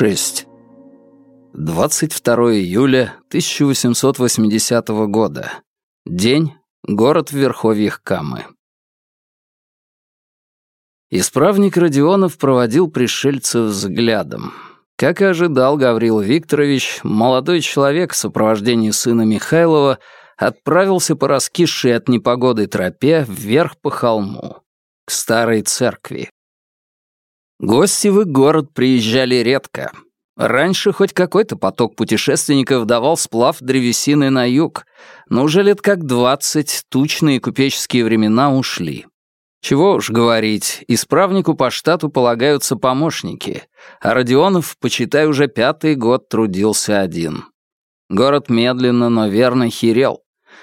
6. 22 июля 1880 года. День. Город в верховьях Камы. Исправник Родионов проводил пришельцев взглядом. Как и ожидал Гаврил Викторович, молодой человек в сопровождении сына Михайлова отправился по раскисшей от непогоды тропе вверх по холму, к старой церкви. Гости в их город приезжали редко. Раньше хоть какой-то поток путешественников давал сплав древесины на юг, но уже лет как двадцать тучные купеческие времена ушли. Чего уж говорить, исправнику по штату полагаются помощники, а Родионов, почитай, уже пятый год трудился один. Город медленно, но верно херел.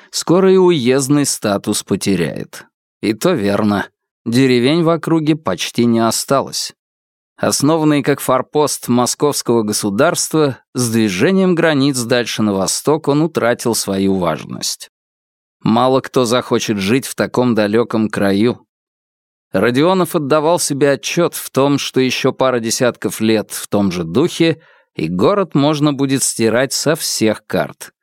Скоро и уездный статус потеряет. И то верно. Деревень в округе почти не осталось. Основанный как форпост московского государства, с движением границ дальше на восток он утратил свою важность. Мало кто захочет жить в таком далеком краю. Родионов отдавал себе отчет в том, что еще пара десятков лет в том же духе, и город можно будет стирать со всех карт.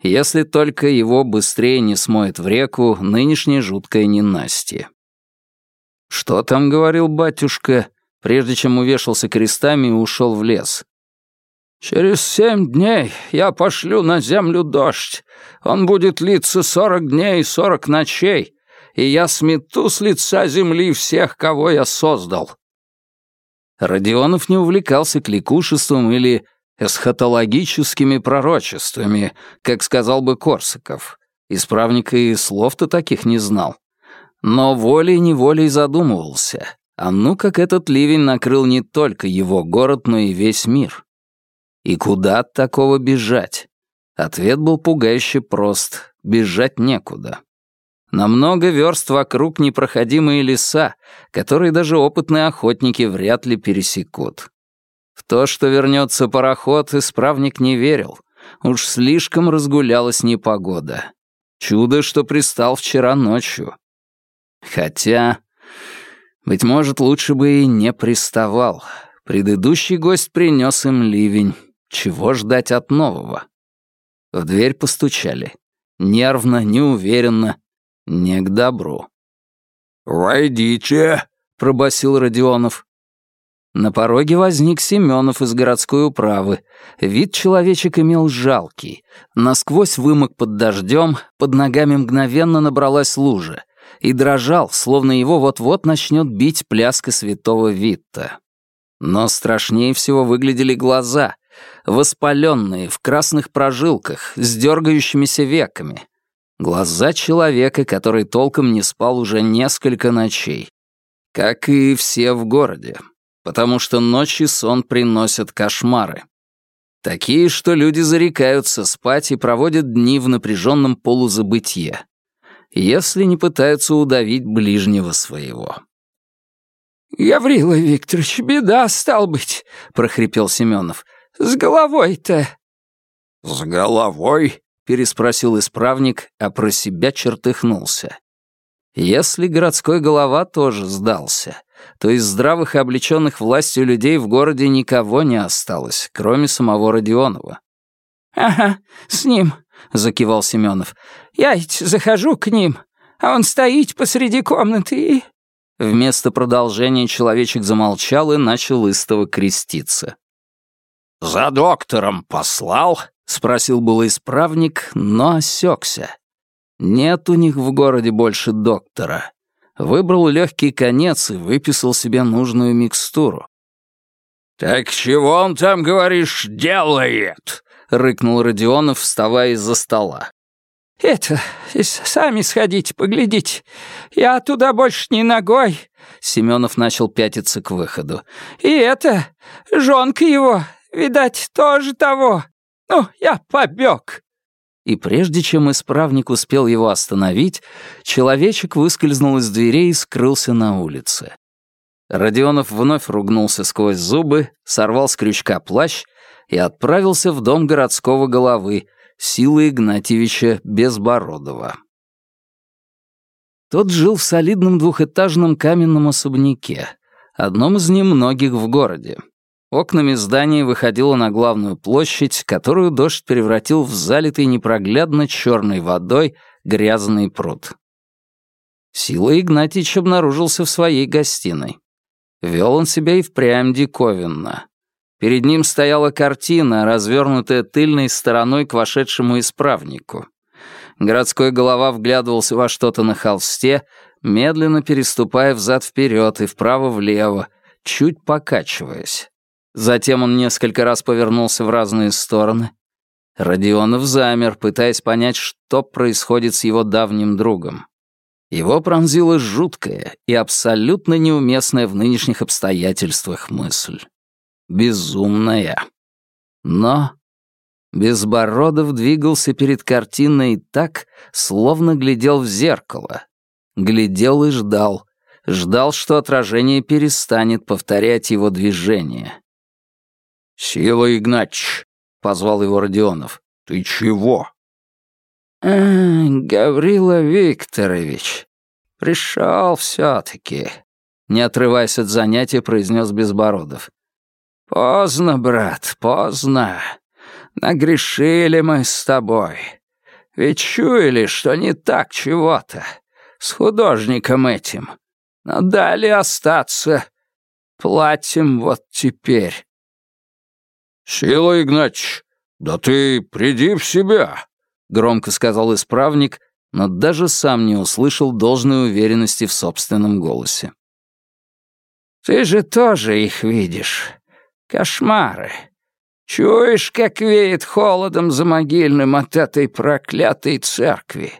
Если только его быстрее не смоет в реку нынешнее жуткое ненастье. Что там говорил батюшка? Прежде чем увешался крестами и ушел в лес. «Через семь дней я пошлю на землю дождь. Он будет литься сорок дней и сорок ночей, и я смету с лица земли всех, кого я создал». Родионов не увлекался кликушеством или эсхатологическими пророчествами, как сказал бы Корсаков. Исправник и слов-то таких не знал. Но волей-неволей задумывался, а ну как этот ливень накрыл не только его город, но и весь мир. И куда от такого бежать? Ответ был пугающе прост. Бежать некуда. На много верст вокруг непроходимые леса, которые даже опытные охотники вряд ли пересекут. В то, что вернется пароход, исправник не верил. Уж слишком разгулялась непогода. Чудо, что пристал вчера ночью. Хотя быть может, лучше бы и не приставал. Предыдущий гость принес им ливень. Чего ждать от нового? В дверь постучали. Нервно, неуверенно, не к добру. «Войдите», — пробасил Родионов. На пороге возник Семенов из городской управы. Вид человечек имел жалкий. Насквозь вымок под дождем, под ногами мгновенно набралась лужа и дрожал, словно его вот-вот начнет бить пляска святого Витта. Но страшнее всего выглядели глаза, воспаленные, в красных прожилках, с дергающимися веками. Глаза человека, который толком не спал уже несколько ночей. Как и все в городе, потому что ночи сон приносят кошмары. Такие, что люди зарекаются спать и проводят дни в напряженном полузабытье если не пытаются удавить ближнего своего. «Гаврила Викторович, беда, стал быть», — прохрипел Семенов. «С головой-то». «С головой?» — переспросил исправник, а про себя чертыхнулся. Если городской голова тоже сдался, то из здравых и облеченных властью людей в городе никого не осталось, кроме самого Родионова. «Ага, с ним», — закивал Семенов. «Я ведь захожу к ним, а он стоит посреди комнаты и...» Вместо продолжения человечек замолчал и начал истово креститься. «За доктором послал?» — спросил было исправник, но осекся. Нет у них в городе больше доктора. Выбрал легкий конец и выписал себе нужную микстуру. «Так чего он там, говоришь, делает?» — рыкнул Родионов, вставая из-за стола. «Это, сами сходите, поглядите. Я туда больше не ногой». Семенов начал пятиться к выходу. «И это, жонка его, видать, тоже того. Ну, я побег». И прежде чем исправник успел его остановить, человечек выскользнул из дверей и скрылся на улице. Родионов вновь ругнулся сквозь зубы, сорвал с крючка плащ и отправился в дом городского головы, Силы Игнатьевича Безбородова. Тот жил в солидном двухэтажном каменном особняке, одном из немногих в городе. Окнами здания выходило на главную площадь, которую дождь превратил в залитый непроглядно черной водой грязный пруд. Сила Игнатьич обнаружился в своей гостиной. Вел он себя и впрямь диковинно. Перед ним стояла картина, развернутая тыльной стороной к вошедшему исправнику. Городской голова вглядывался во что-то на холсте, медленно переступая взад-вперед и вправо-влево, чуть покачиваясь. Затем он несколько раз повернулся в разные стороны. Родионов замер, пытаясь понять, что происходит с его давним другом. Его пронзила жуткая и абсолютно неуместная в нынешних обстоятельствах мысль. Безумная. Но Безбородов двигался перед картиной так, словно глядел в зеркало. Глядел и ждал. Ждал, что отражение перестанет повторять его движение. «Сила Игнатьич», — позвал его Родионов, — «ты чего?» «А, Гаврила Викторович, пришел все-таки», — не отрываясь от занятия, произнес Безбородов. «Поздно, брат, поздно. Нагрешили мы с тобой. Ведь чуяли, что не так чего-то. С художником этим. Но дали остаться. Платим вот теперь». «Сила Игнатьич, да ты приди в себя», — громко сказал исправник, но даже сам не услышал должной уверенности в собственном голосе. «Ты же тоже их видишь. Кошмары. Чуешь, как веет холодом за могильным от этой проклятой церкви?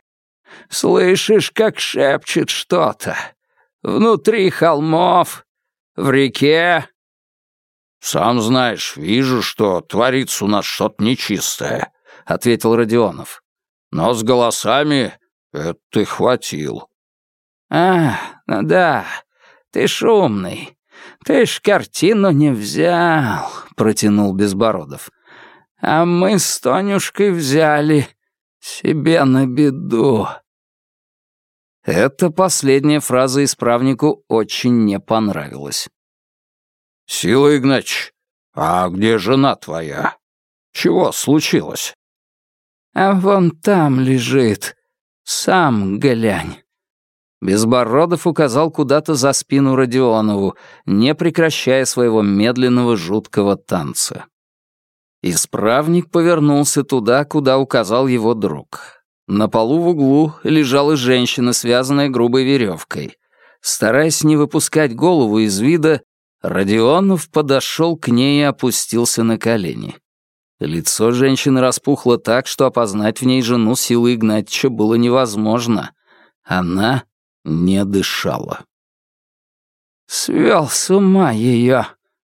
Слышишь, как шепчет что-то? Внутри холмов, в реке?» «Сам знаешь, вижу, что творится у нас что-то нечистое», — ответил Родионов. «Но с голосами это ты хватил». «А, ну да, ты шумный. Ты ж картину не взял», — протянул Безбородов. «А мы с Тонюшкой взяли себе на беду». Эта последняя фраза исправнику очень не понравилась. «Сила Игнач, а где жена твоя? Чего случилось?» «А вон там лежит. Сам глянь». Безбородов указал куда-то за спину Родионову, не прекращая своего медленного жуткого танца. Исправник повернулся туда, куда указал его друг. На полу в углу лежала женщина, связанная грубой веревкой. Стараясь не выпускать голову из вида, Родионов подошел к ней и опустился на колени. Лицо женщины распухло так, что опознать в ней жену силы Игнатьича было невозможно. Она не дышала. «Свел с ума ее,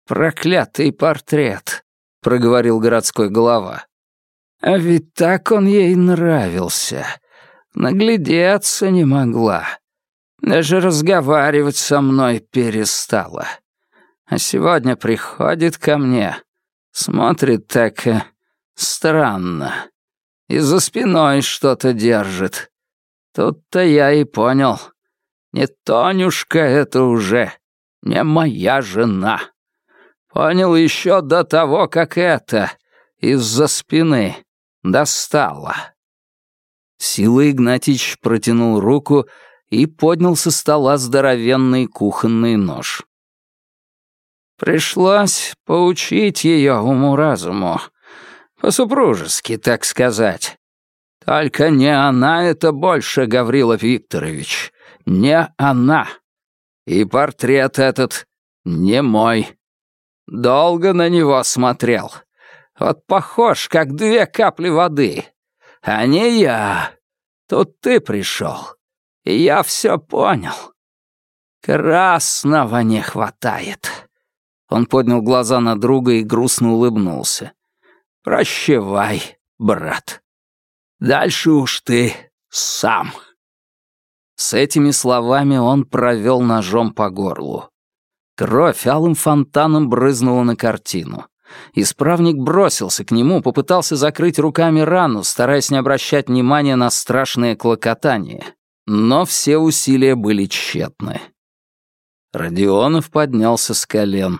проклятый портрет», — проговорил городской голова. «А ведь так он ей нравился. Наглядеться не могла. Даже разговаривать со мной перестала. А сегодня приходит ко мне, смотрит так э, странно. И за спиной что-то держит. Тут-то я и понял. Не Тонюшка это уже, не моя жена. Понял еще до того, как это из-за спины достала. Сила Игнатьич протянул руку и поднял со стола здоровенный кухонный нож. Пришлось поучить ее уму-разуму. По-супружески, так сказать. Только не она это больше, Гаврила Викторович. Не она. И портрет этот не мой. Долго на него смотрел. Вот похож, как две капли воды. А не я. Тут ты пришел. И я все понял. Красного не хватает. Он поднял глаза на друга и грустно улыбнулся. «Прощавай, брат. Дальше уж ты сам». С этими словами он провел ножом по горлу. Кровь алым фонтаном брызнула на картину. Исправник бросился к нему, попытался закрыть руками рану, стараясь не обращать внимания на страшное клокотание. Но все усилия были тщетны. Родионов поднялся с колен.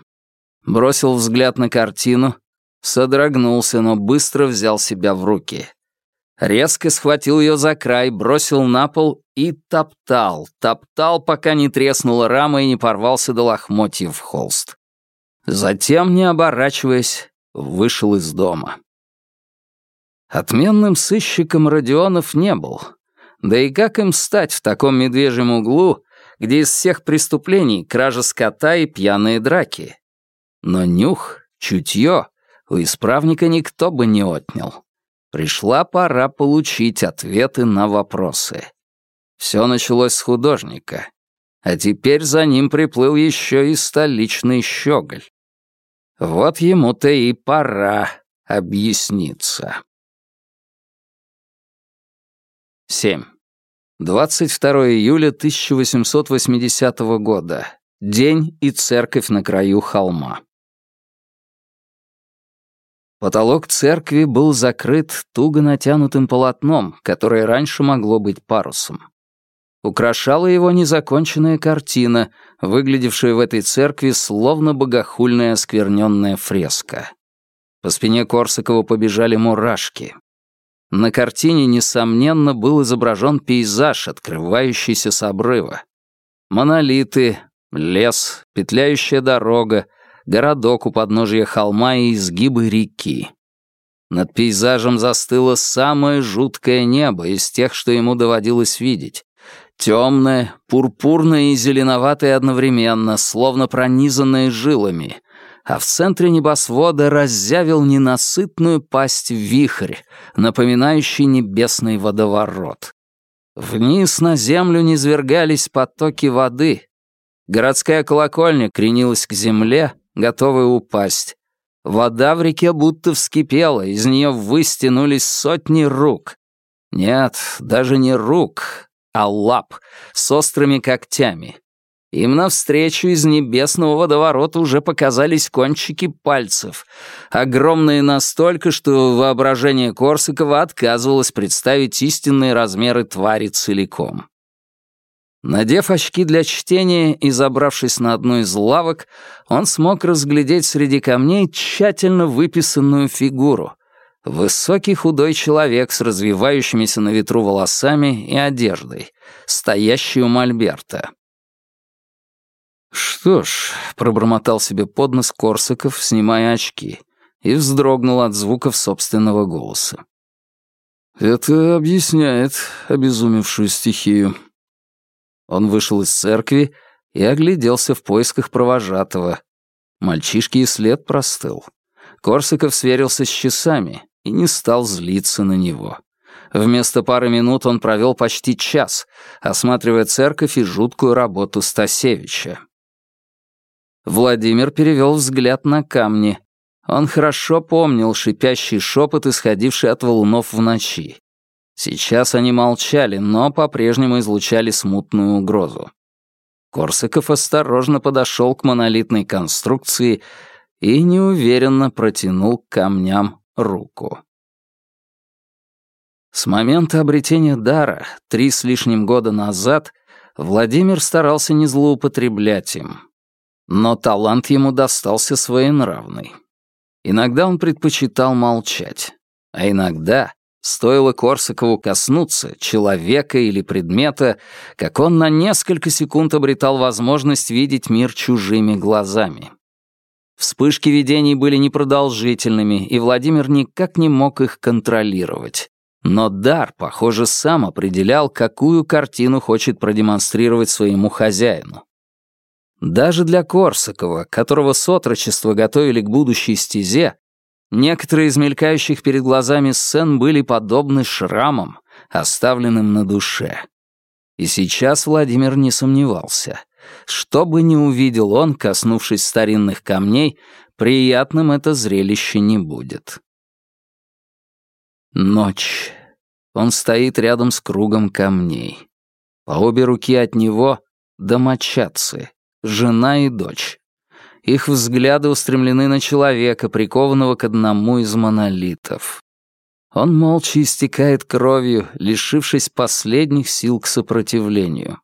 Бросил взгляд на картину, содрогнулся, но быстро взял себя в руки. Резко схватил ее за край, бросил на пол и топтал, топтал, пока не треснула рама и не порвался до лохмотьев холст. Затем, не оборачиваясь, вышел из дома. Отменным сыщиком Родионов не был. Да и как им стать в таком медвежьем углу, где из всех преступлений кража скота и пьяные драки? Но нюх, чутье у исправника никто бы не отнял. Пришла пора получить ответы на вопросы. Все началось с художника, а теперь за ним приплыл еще и столичный щеголь. Вот ему-то и пора объясниться. 7. 22 июля 1880 года. День и церковь на краю холма. Потолок церкви был закрыт туго натянутым полотном, которое раньше могло быть парусом. Украшала его незаконченная картина, выглядевшая в этой церкви словно богохульная оскверненная фреска. По спине Корсакова побежали мурашки. На картине, несомненно, был изображен пейзаж, открывающийся с обрыва. Монолиты, лес, петляющая дорога, городок у подножия холма и изгибы реки. Над пейзажем застыло самое жуткое небо из тех, что ему доводилось видеть. Темное, пурпурное и зеленоватое одновременно, словно пронизанное жилами, а в центре небосвода раззявил ненасытную пасть вихрь, напоминающий небесный водоворот. Вниз на землю низвергались потоки воды. Городская колокольня кренилась к земле, готовая упасть. Вода в реке будто вскипела, из нее выстянулись сотни рук. Нет, даже не рук, а лап с острыми когтями. Им навстречу из небесного водоворота уже показались кончики пальцев, огромные настолько, что воображение Корсакова отказывалось представить истинные размеры твари целиком. Надев очки для чтения и забравшись на одну из лавок, он смог разглядеть среди камней тщательно выписанную фигуру. Высокий худой человек с развивающимися на ветру волосами и одеждой, стоящий у мольберта. «Что ж», — пробормотал себе под нос Корсаков, снимая очки, и вздрогнул от звуков собственного голоса. «Это объясняет обезумевшую стихию». Он вышел из церкви и огляделся в поисках провожатого. Мальчишки и след простыл. Корсаков сверился с часами и не стал злиться на него. Вместо пары минут он провел почти час, осматривая церковь и жуткую работу Стасевича. Владимир перевел взгляд на камни. Он хорошо помнил шипящий шепот, исходивший от валунов в ночи. Сейчас они молчали, но по-прежнему излучали смутную угрозу. Корсаков осторожно подошел к монолитной конструкции и неуверенно протянул к камням руку. С момента обретения дара, три с лишним года назад, Владимир старался не злоупотреблять им. Но талант ему достался своенравный. Иногда он предпочитал молчать, а иногда Стоило Корсакову коснуться человека или предмета, как он на несколько секунд обретал возможность видеть мир чужими глазами. Вспышки видений были непродолжительными, и Владимир никак не мог их контролировать. Но дар, похоже, сам определял, какую картину хочет продемонстрировать своему хозяину. Даже для Корсакова, которого с отрочества готовили к будущей стезе, Некоторые из мелькающих перед глазами сцен были подобны шрамам, оставленным на душе. И сейчас Владимир не сомневался. Что бы ни увидел он, коснувшись старинных камней, приятным это зрелище не будет. Ночь. Он стоит рядом с кругом камней. По обе руки от него — домочадцы, жена и дочь. Их взгляды устремлены на человека, прикованного к одному из монолитов. Он молча истекает кровью, лишившись последних сил к сопротивлению.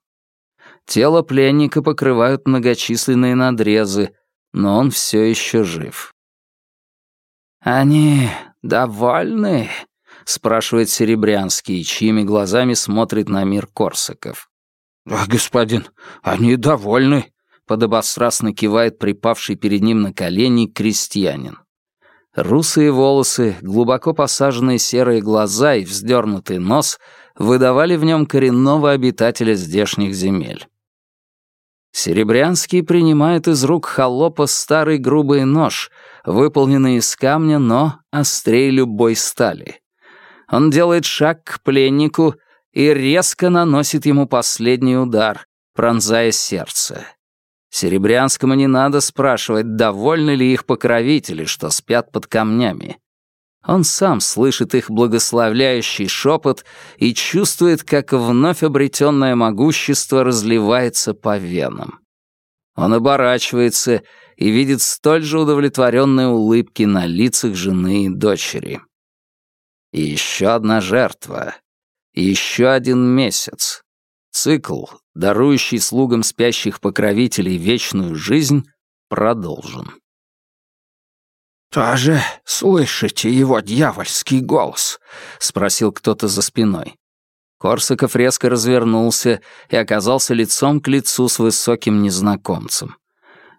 Тело пленника покрывают многочисленные надрезы, но он все еще жив. «Они довольны?» — спрашивает Серебрянский, чьими глазами смотрит на мир Корсаков. «Господин, они довольны», — подобострастно кивает припавший перед ним на колени крестьянин. Русые волосы, глубоко посаженные серые глаза и вздернутый нос выдавали в нем коренного обитателя здешних земель. Серебрянский принимает из рук холопа старый грубый нож, выполненный из камня, но острее любой стали. Он делает шаг к пленнику и резко наносит ему последний удар, пронзая сердце. Серебрянскому не надо спрашивать, довольны ли их покровители, что спят под камнями. Он сам слышит их благословляющий шепот и чувствует, как вновь обретенное могущество разливается по венам. Он оборачивается и видит столь же удовлетворенные улыбки на лицах жены и дочери. И еще одна жертва. Еще один месяц. Цикл, дарующий слугам спящих покровителей вечную жизнь, продолжен. «Тоже слышите его дьявольский голос?» — спросил кто-то за спиной. Корсаков резко развернулся и оказался лицом к лицу с высоким незнакомцем.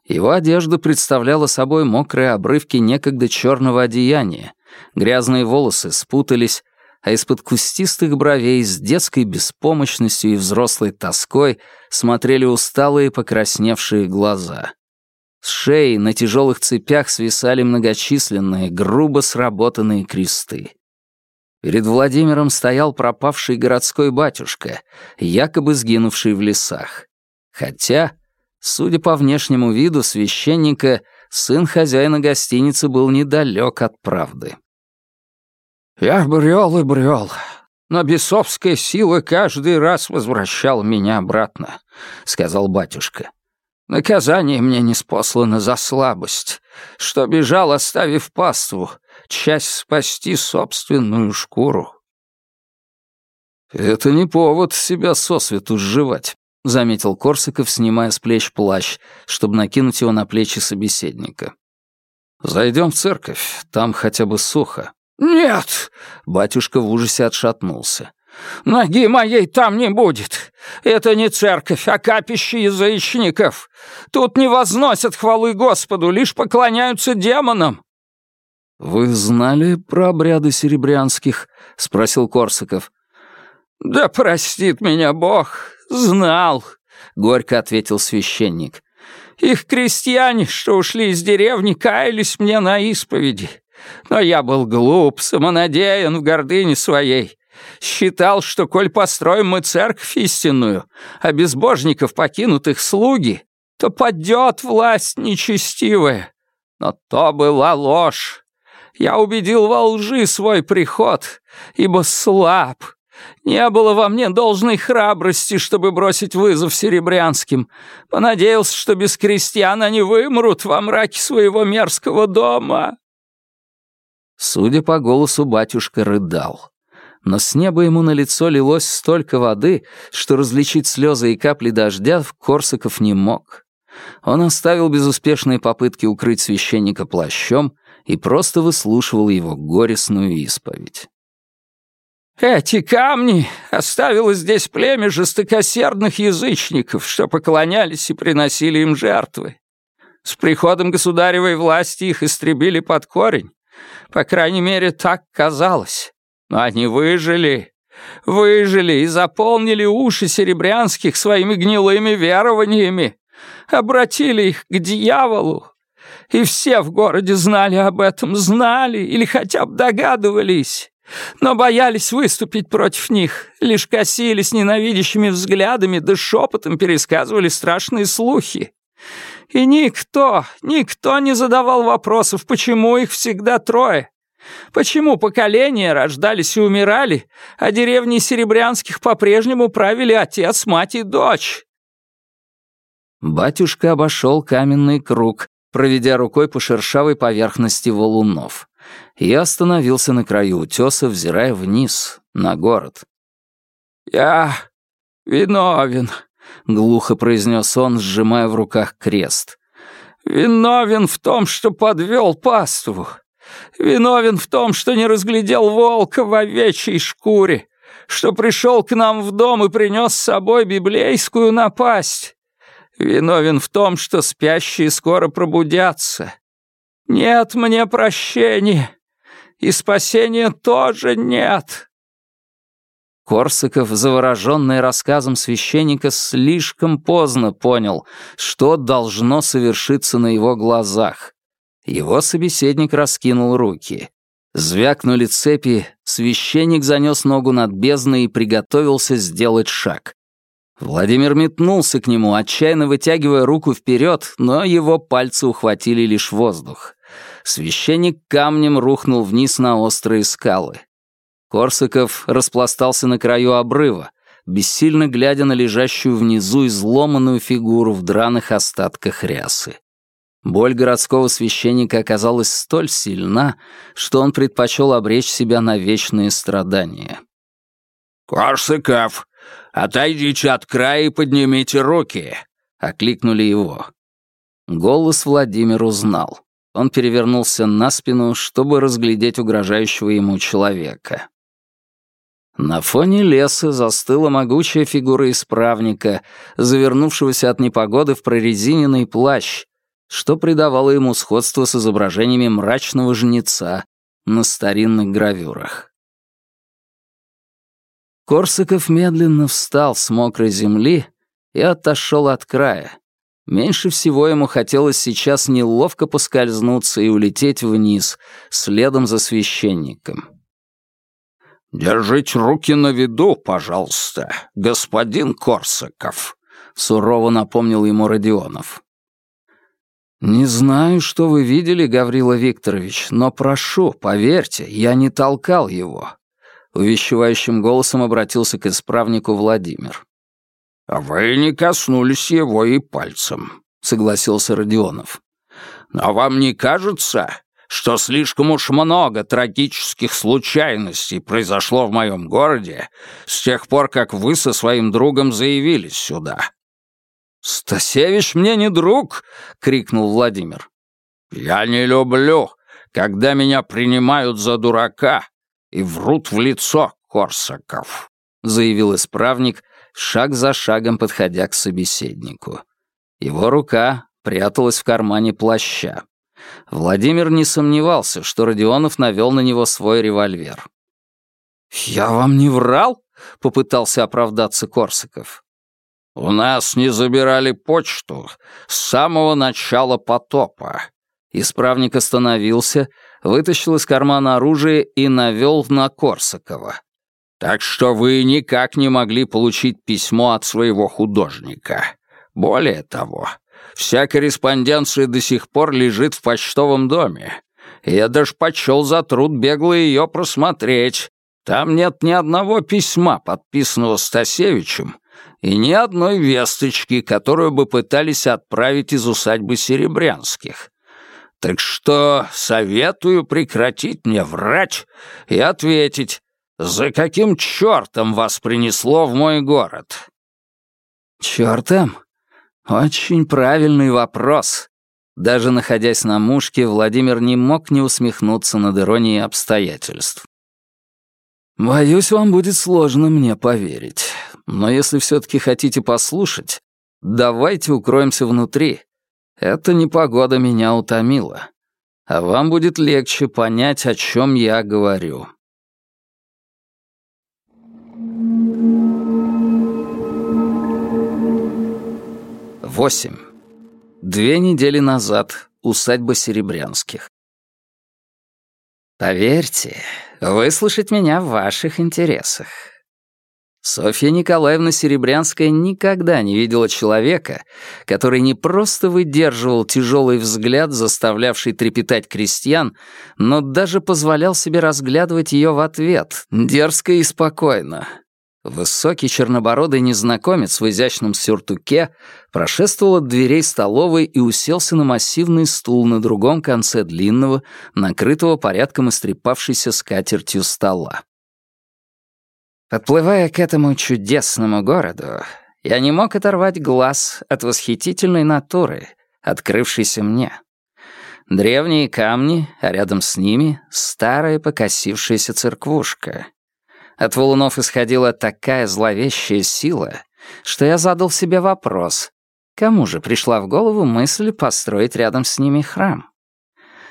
Его одежда представляла собой мокрые обрывки некогда черного одеяния, грязные волосы спутались, а из-под кустистых бровей с детской беспомощностью и взрослой тоской смотрели усталые покрасневшие глаза. С шеи на тяжелых цепях свисали многочисленные, грубо сработанные кресты. Перед Владимиром стоял пропавший городской батюшка, якобы сгинувший в лесах. Хотя, судя по внешнему виду священника, сын хозяина гостиницы был недалек от правды. Я брел и брел, но бесовская сила каждый раз возвращала меня обратно, сказал батюшка. Наказание мне не спослано за слабость, что бежал, оставив паству, часть спасти собственную шкуру. «Это не повод себя сосвету сживать», — заметил Корсаков, снимая с плеч плащ, чтобы накинуть его на плечи собеседника. «Зайдем в церковь, там хотя бы сухо». «Нет!» — батюшка в ужасе отшатнулся. «Ноги моей там не будет. Это не церковь, а капище язычников. Тут не возносят хвалы Господу, лишь поклоняются демонам». «Вы знали про обряды серебрянских?» — спросил Корсаков. «Да простит меня Бог, знал», — горько ответил священник. «Их крестьяне, что ушли из деревни, каялись мне на исповеди. Но я был глуп, самонадеян в гордыне своей. Считал, что коль построим мы церковь истинную, а безбожников покинутых слуги, то падет власть нечестивая. Но то была ложь. Я убедил во лжи свой приход, ибо слаб. Не было во мне должной храбрости, чтобы бросить вызов серебрянским. Понадеялся, что без крестьян они вымрут во мраке своего мерзкого дома. Судя по голосу, батюшка рыдал. Но с неба ему на лицо лилось столько воды, что различить слезы и капли дождя Корсаков не мог. Он оставил безуспешные попытки укрыть священника плащом и просто выслушивал его горестную исповедь. «Эти камни оставило здесь племя жестокосердных язычников, что поклонялись и приносили им жертвы. С приходом государевой власти их истребили под корень, по крайней мере, так казалось. Но они выжили. Выжили и заполнили уши серебрянских своими гнилыми верованиями. Обратили их к дьяволу. И все в городе знали об этом, знали или хотя бы догадывались. Но боялись выступить против них, лишь косились ненавидящими взглядами да шепотом пересказывали страшные слухи. И никто, никто не задавал вопросов, почему их всегда трое. Почему поколения рождались и умирали, а деревни Серебрянских по-прежнему правили отец, мать и дочь? Батюшка обошел каменный круг, проведя рукой по шершавой поверхности валунов, и остановился на краю утеса, взирая вниз, на город. «Я виновен», — глухо произнес он, сжимая в руках крест. Виновен в том, что подвел паству. Виновен в том, что не разглядел волка в овечьей шкуре, что пришел к нам в дом и принес с собой библейскую напасть. Виновен в том, что спящие скоро пробудятся. Нет мне прощения, и спасения тоже нет. Корсаков, завороженный рассказом священника, слишком поздно понял, что должно совершиться на его глазах. Его собеседник раскинул руки. Звякнули цепи, священник занес ногу над бездной и приготовился сделать шаг. Владимир метнулся к нему, отчаянно вытягивая руку вперед, но его пальцы ухватили лишь воздух. Священник камнем рухнул вниз на острые скалы. Корсаков распластался на краю обрыва, бессильно глядя на лежащую внизу изломанную фигуру в драных остатках рясы. Боль городского священника оказалась столь сильна, что он предпочел обречь себя на вечные страдания. «Корсаков, отойдите от края и поднимите руки!» — окликнули его. Голос Владимир узнал. Он перевернулся на спину, чтобы разглядеть угрожающего ему человека. На фоне леса застыла могучая фигура исправника, завернувшегося от непогоды в прорезиненный плащ, что придавало ему сходство с изображениями мрачного жнеца на старинных гравюрах. Корсаков медленно встал с мокрой земли и отошел от края. Меньше всего ему хотелось сейчас неловко поскользнуться и улететь вниз, следом за священником. «Держите руки на виду, пожалуйста, господин Корсаков», — сурово напомнил ему Родионов. «Не знаю, что вы видели, Гаврила Викторович, но прошу, поверьте, я не толкал его», — увещевающим голосом обратился к исправнику Владимир. «Вы не коснулись его и пальцем», — согласился Родионов. «Но вам не кажется, что слишком уж много трагических случайностей произошло в моем городе с тех пор, как вы со своим другом заявились сюда». «Стасевич мне не друг!» — крикнул Владимир. «Я не люблю, когда меня принимают за дурака и врут в лицо Корсаков», — заявил исправник, шаг за шагом подходя к собеседнику. Его рука пряталась в кармане плаща. Владимир не сомневался, что Родионов навел на него свой револьвер. «Я вам не врал?» — попытался оправдаться Корсаков. «У нас не забирали почту с самого начала потопа». Исправник остановился, вытащил из кармана оружие и навел на Корсакова. «Так что вы никак не могли получить письмо от своего художника. Более того, Вся корреспонденция до сих пор лежит в почтовом доме. Я даже почел за труд бегло ее просмотреть. Там нет ни одного письма, подписанного Стасевичем, и ни одной весточки, которую бы пытались отправить из усадьбы Серебрянских. Так что советую прекратить мне врать и ответить, за каким чертом вас принесло в мой город?» «Чертом?» Очень правильный вопрос. Даже находясь на мушке, Владимир не мог не усмехнуться над иронией обстоятельств. Боюсь, вам будет сложно мне поверить. Но если все-таки хотите послушать, давайте укроемся внутри. Эта непогода меня утомила. А вам будет легче понять, о чем я говорю. 8. Две недели назад. Усадьба Серебрянских. Поверьте, выслушать меня в ваших интересах. Софья Николаевна Серебрянская никогда не видела человека, который не просто выдерживал тяжелый взгляд, заставлявший трепетать крестьян, но даже позволял себе разглядывать ее в ответ, дерзко и спокойно, Высокий чернобородый незнакомец в изящном сюртуке прошествовал от дверей столовой и уселся на массивный стул на другом конце длинного, накрытого порядком истрепавшейся скатертью стола. Подплывая к этому чудесному городу, я не мог оторвать глаз от восхитительной натуры, открывшийся мне. Древние камни, а рядом с ними — старая покосившаяся церквушка. От валунов исходила такая зловещая сила, что я задал себе вопрос, кому же пришла в голову мысль построить рядом с ними храм?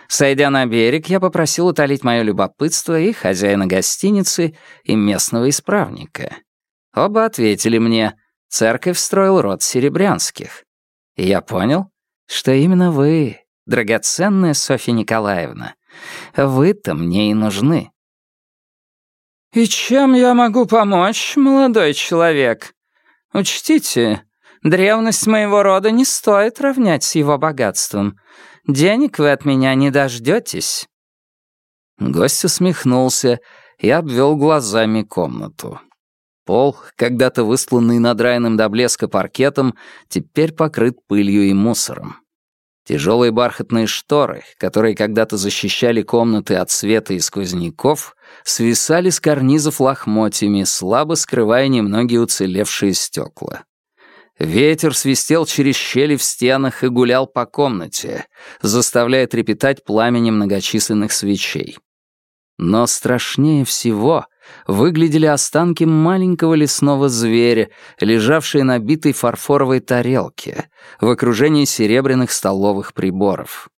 Сойдя на берег, я попросил утолить мое любопытство и хозяина гостиницы, и местного исправника. Оба ответили мне, церковь строил род Серебрянских. И я понял, что именно вы, драгоценная Софья Николаевна, вы-то мне и нужны. «И чем я могу помочь, молодой человек? Учтите, древность моего рода не стоит равнять с его богатством. Денег вы от меня не дождетесь». Гость усмехнулся и обвел глазами комнату. Пол, когда-то выстланный надраенным до блеска паркетом, теперь покрыт пылью и мусором. Тяжелые бархатные шторы, которые когда-то защищали комнаты от света и сквозняков, свисали с карнизов лохмотьями, слабо скрывая немногие уцелевшие стекла. Ветер свистел через щели в стенах и гулял по комнате, заставляя трепетать пламени многочисленных свечей. Но страшнее всего выглядели останки маленького лесного зверя, лежавшие на битой фарфоровой тарелке, в окружении серебряных столовых приборов.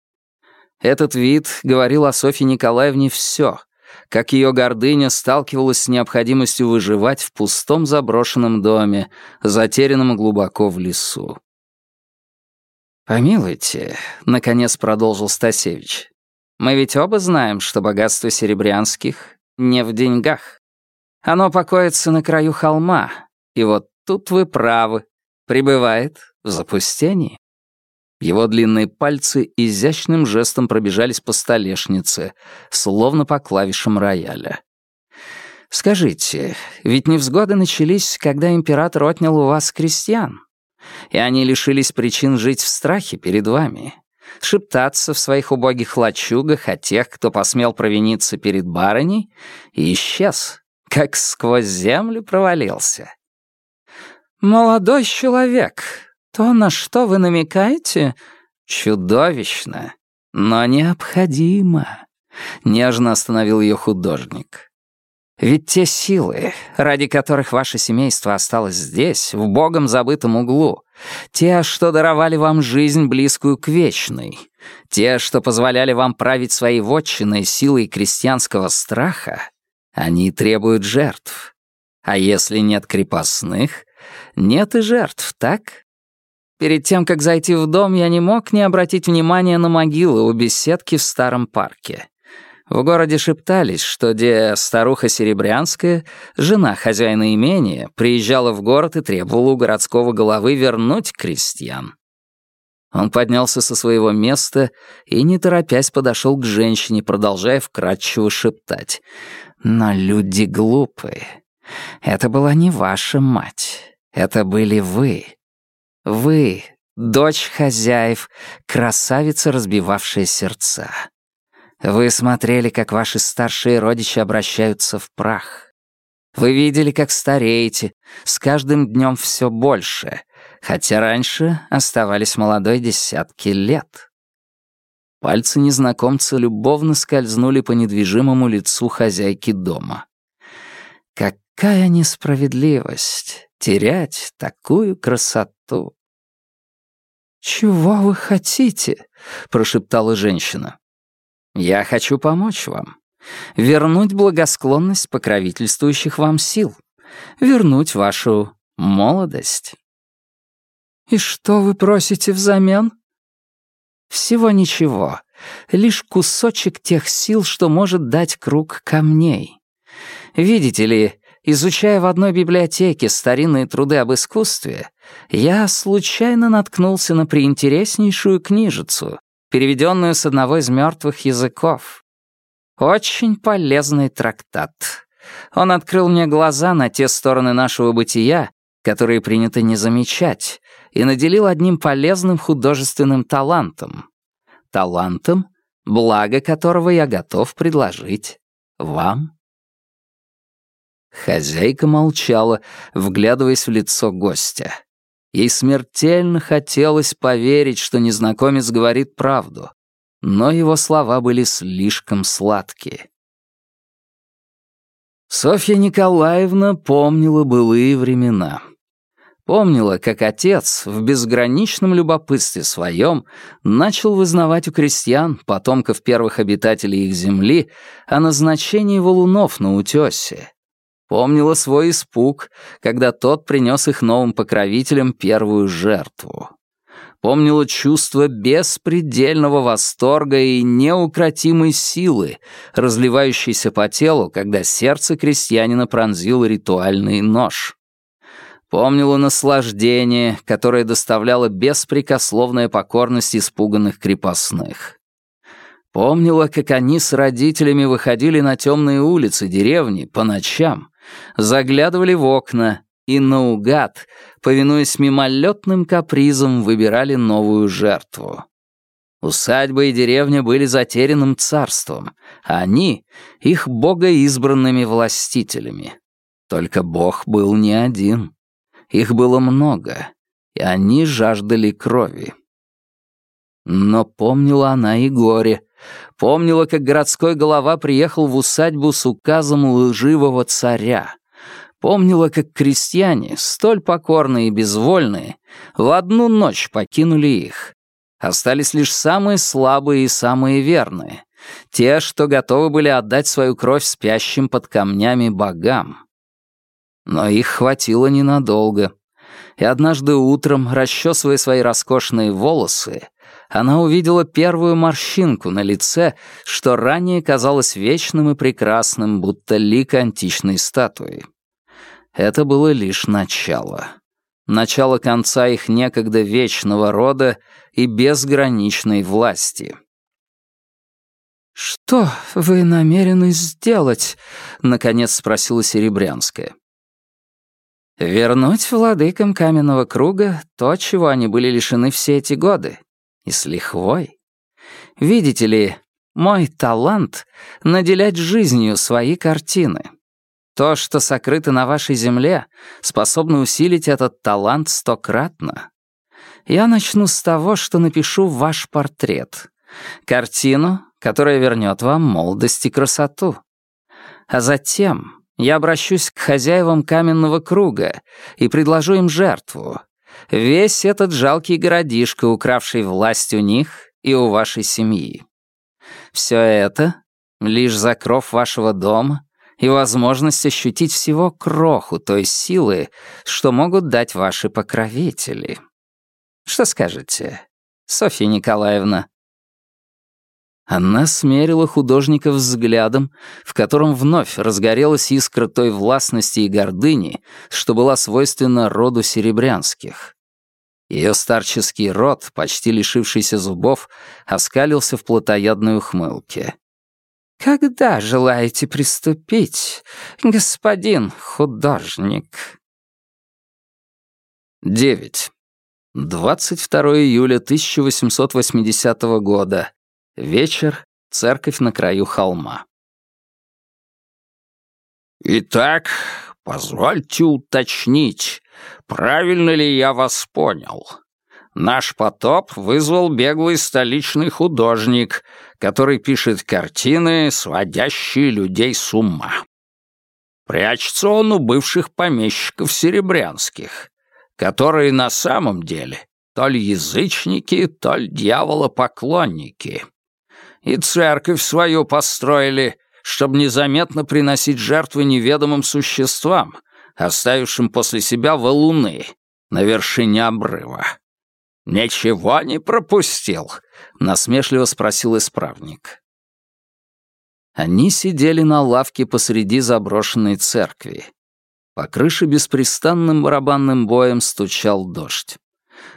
Этот вид говорил о Софье Николаевне все, как ее гордыня сталкивалась с необходимостью выживать в пустом заброшенном доме, затерянном глубоко в лесу. «Помилуйте», — наконец продолжил Стасевич, «мы ведь оба знаем, что богатство серебрянских не в деньгах. Оно покоится на краю холма, и вот тут вы правы, пребывает в запустении». Его длинные пальцы изящным жестом пробежались по столешнице, словно по клавишам рояля. «Скажите, ведь невзгоды начались, когда император отнял у вас крестьян, и они лишились причин жить в страхе перед вами, шептаться в своих убогих лачугах о тех, кто посмел провиниться перед барыней, и исчез, как сквозь землю провалился». «Молодой человек», «То, на что вы намекаете, чудовищно, но необходимо», — нежно остановил ее художник. «Ведь те силы, ради которых ваше семейство осталось здесь, в богом забытом углу, те, что даровали вам жизнь, близкую к вечной, те, что позволяли вам править своей вотчиной силой крестьянского страха, они требуют жертв. А если нет крепостных, нет и жертв, так?» Перед тем, как зайти в дом, я не мог не обратить внимания на могилы у беседки в старом парке. В городе шептались, что где старуха Серебрянская, жена хозяина имения, приезжала в город и требовала у городского головы вернуть крестьян. Он поднялся со своего места и, не торопясь, подошел к женщине, продолжая вкратчиво шептать. «Но люди глупые. Это была не ваша мать. Это были вы. Вы, дочь хозяев, красавица, разбивавшая сердца. Вы смотрели, как ваши старшие родичи обращаются в прах. Вы видели, как стареете, с каждым днем все больше, хотя раньше оставались молодой десятки лет. Пальцы незнакомца любовно скользнули по недвижимому лицу хозяйки дома. Какая несправедливость терять такую красоту. «Чего вы хотите?» — прошептала женщина. «Я хочу помочь вам. Вернуть благосклонность покровительствующих вам сил. Вернуть вашу молодость». «И что вы просите взамен?» «Всего ничего. Лишь кусочек тех сил, что может дать круг камней. Видите ли, изучая в одной библиотеке старинные труды об искусстве, я случайно наткнулся на приинтереснейшую книжицу, переведенную с одного из мертвых языков. Очень полезный трактат. Он открыл мне глаза на те стороны нашего бытия, которые принято не замечать, и наделил одним полезным художественным талантом. Талантом, благо которого я готов предложить вам. Хозяйка молчала, вглядываясь в лицо гостя. Ей смертельно хотелось поверить, что незнакомец говорит правду, но его слова были слишком сладкие. Софья Николаевна помнила былые времена. Помнила, как отец в безграничном любопытстве своем начал вызнавать у крестьян, потомков первых обитателей их земли, о назначении валунов на утёсе. Помнила свой испуг, когда тот принес их новым покровителям первую жертву. Помнила чувство беспредельного восторга и неукротимой силы, разливающейся по телу, когда сердце крестьянина пронзил ритуальный нож помнила наслаждение, которое доставляла беспрекословная покорность испуганных крепостных. Помнила, как они с родителями выходили на темные улицы деревни по ночам, заглядывали в окна и наугад, повинуясь мимолетным капризам, выбирали новую жертву. Усадьба и деревня были затерянным царством, а они — их богоизбранными властителями. Только бог был не один. Их было много, и они жаждали крови. Но помнила она и горе. Помнила, как городской голова приехал в усадьбу с указом лживого царя. Помнила, как крестьяне, столь покорные и безвольные, в одну ночь покинули их. Остались лишь самые слабые и самые верные, те, что готовы были отдать свою кровь спящим под камнями богам. Но их хватило ненадолго. И однажды утром, расчесывая свои роскошные волосы, она увидела первую морщинку на лице, что ранее казалось вечным и прекрасным, будто лик античной статуи. Это было лишь начало. Начало конца их некогда вечного рода и безграничной власти. «Что вы намерены сделать?» — наконец спросила Серебрянская. Вернуть владыкам каменного круга то, чего они были лишены все эти годы. И с лихвой. Видите ли, мой талант — наделять жизнью свои картины. То, что сокрыто на вашей земле, способно усилить этот талант стократно. Я начну с того, что напишу ваш портрет. Картину, которая вернет вам молодость и красоту. А затем я обращусь к хозяевам каменного круга и предложу им жертву. Весь этот жалкий городишко, укравший власть у них и у вашей семьи. Все это — лишь закров вашего дома и возможность ощутить всего кроху той силы, что могут дать ваши покровители. Что скажете, Софья Николаевна? Она смерила художника взглядом, в котором вновь разгорелась искра той властности и гордыни, что была свойственна роду серебрянских. Ее старческий рот, почти лишившийся зубов, оскалился в плотоядной ухмылке. «Когда желаете приступить, господин художник?» 9. 22 июля 1880 года. Вечер. Церковь на краю холма. «Итак, позвольте уточнить, правильно ли я вас понял. Наш потоп вызвал беглый столичный художник, который пишет картины, сводящие людей с ума. Прячется он у бывших помещиков серебрянских, которые на самом деле то ли язычники, то ли дьяволопоклонники и церковь свою построили, чтобы незаметно приносить жертвы неведомым существам, оставившим после себя валуны на вершине обрыва. «Ничего не пропустил?» — насмешливо спросил исправник. Они сидели на лавке посреди заброшенной церкви. По крыше беспрестанным барабанным боем стучал дождь.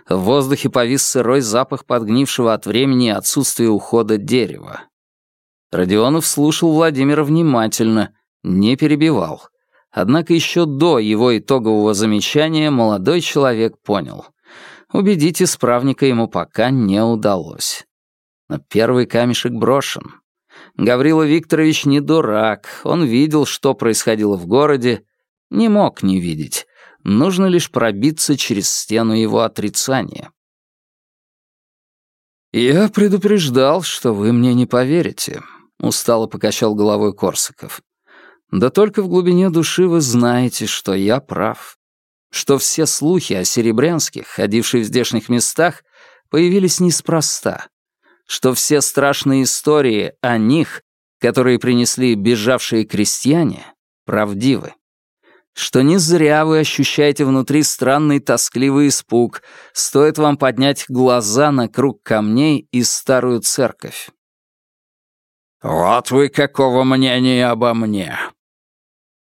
В воздухе повис сырой запах подгнившего от времени и отсутствия ухода дерева. Родионов слушал Владимира внимательно, не перебивал. Однако еще до его итогового замечания молодой человек понял. Убедить исправника ему пока не удалось. Но первый камешек брошен. Гаврила Викторович не дурак, он видел, что происходило в городе, не мог не видеть нужно лишь пробиться через стену его отрицания. «Я предупреждал, что вы мне не поверите», — устало покачал головой Корсаков. «Да только в глубине души вы знаете, что я прав. Что все слухи о серебрянских, ходившие в здешних местах, появились неспроста. Что все страшные истории о них, которые принесли бежавшие крестьяне, правдивы что не зря вы ощущаете внутри странный тоскливый испуг, стоит вам поднять глаза на круг камней и старую церковь. «Вот вы какого мнения обо мне!»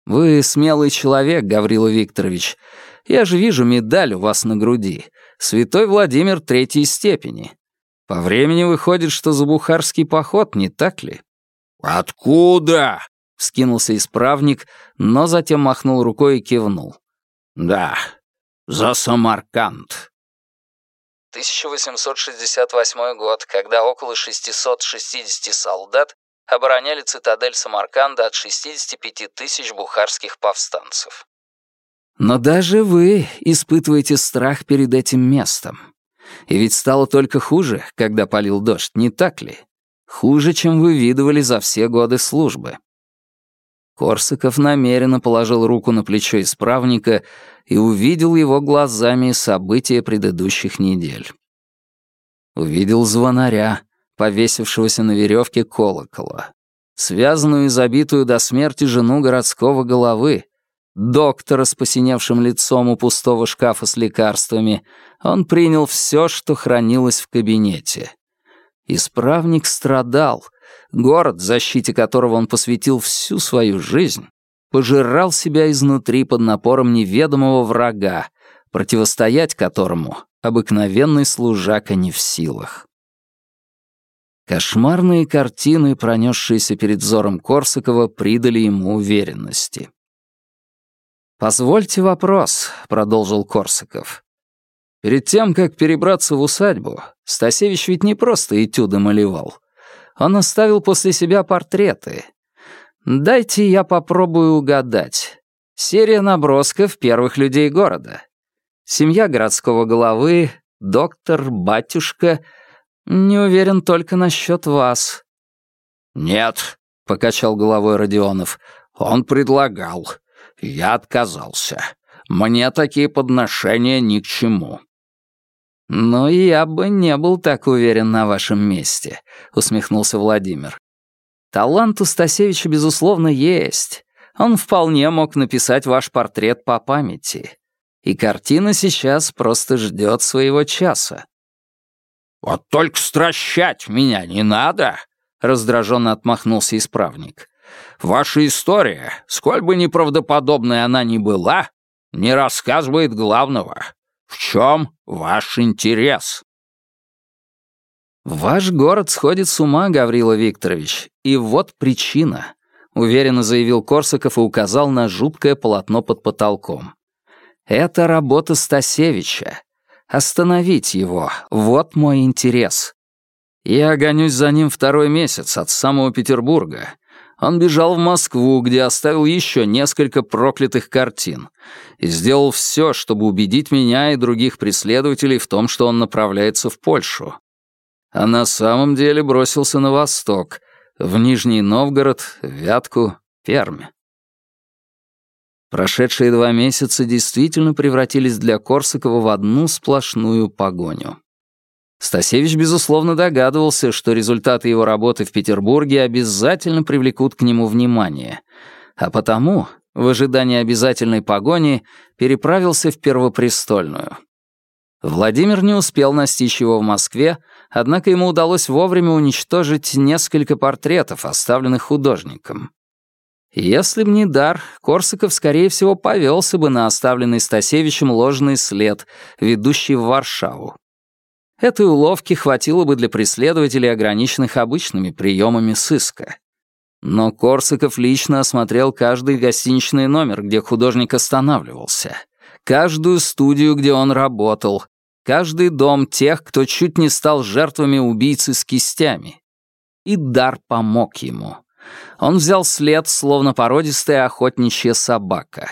«Вы смелый человек, Гаврила Викторович. Я же вижу медаль у вас на груди. Святой Владимир третьей степени. По времени выходит, что за бухарский поход, не так ли?» «Откуда?» — вскинулся исправник, но затем махнул рукой и кивнул. «Да, за Самарканд». 1868 год, когда около 660 солдат обороняли цитадель Самарканда от 65 тысяч бухарских повстанцев. Но даже вы испытываете страх перед этим местом. И ведь стало только хуже, когда полил дождь, не так ли? Хуже, чем вы видывали за все годы службы. Корсаков намеренно положил руку на плечо исправника и увидел его глазами события предыдущих недель. Увидел звонаря, повесившегося на веревке колокола, связанную и забитую до смерти жену городского головы, доктора с посиневшим лицом у пустого шкафа с лекарствами. Он принял все, что хранилось в кабинете. Исправник страдал — Город, защите которого он посвятил всю свою жизнь, пожирал себя изнутри под напором неведомого врага, противостоять которому обыкновенный служака не в силах. Кошмарные картины, пронесшиеся перед взором Корсакова, придали ему уверенности. «Позвольте вопрос», — продолжил Корсаков. «Перед тем, как перебраться в усадьбу, Стасевич ведь не просто этюды малевал он оставил после себя портреты. Дайте я попробую угадать. Серия набросков первых людей города. Семья городского головы, доктор, батюшка. Не уверен только насчет вас. «Нет», — покачал головой Родионов, — «он предлагал. Я отказался. Мне такие подношения ни к чему». «Но я бы не был так уверен на вашем месте», — усмехнулся Владимир. «Талант у Стасевича, безусловно, есть. Он вполне мог написать ваш портрет по памяти. И картина сейчас просто ждет своего часа». «Вот только стращать меня не надо», — раздраженно отмахнулся исправник. «Ваша история, сколь бы неправдоподобной она ни была, не рассказывает главного. В чем ваш интерес?» «Ваш город сходит с ума, Гаврила Викторович, и вот причина», — уверенно заявил Корсаков и указал на жуткое полотно под потолком. «Это работа Стасевича. Остановить его — вот мой интерес. Я гонюсь за ним второй месяц от самого Петербурга, он бежал в Москву, где оставил еще несколько проклятых картин, и сделал все, чтобы убедить меня и других преследователей в том, что он направляется в Польшу. А на самом деле бросился на восток, в Нижний Новгород, Вятку, Пермь. Прошедшие два месяца действительно превратились для Корсакова в одну сплошную погоню. Стасевич, безусловно, догадывался, что результаты его работы в Петербурге обязательно привлекут к нему внимание, а потому, в ожидании обязательной погони, переправился в Первопрестольную. Владимир не успел настичь его в Москве, однако ему удалось вовремя уничтожить несколько портретов, оставленных художником. Если б не дар, Корсаков, скорее всего, повелся бы на оставленный Стасевичем ложный след, ведущий в Варшаву. Этой уловки хватило бы для преследователей, ограниченных обычными приемами сыска. Но Корсаков лично осмотрел каждый гостиничный номер, где художник останавливался, каждую студию, где он работал, каждый дом тех, кто чуть не стал жертвами убийцы с кистями. И дар помог ему. Он взял след, словно породистая охотничья собака.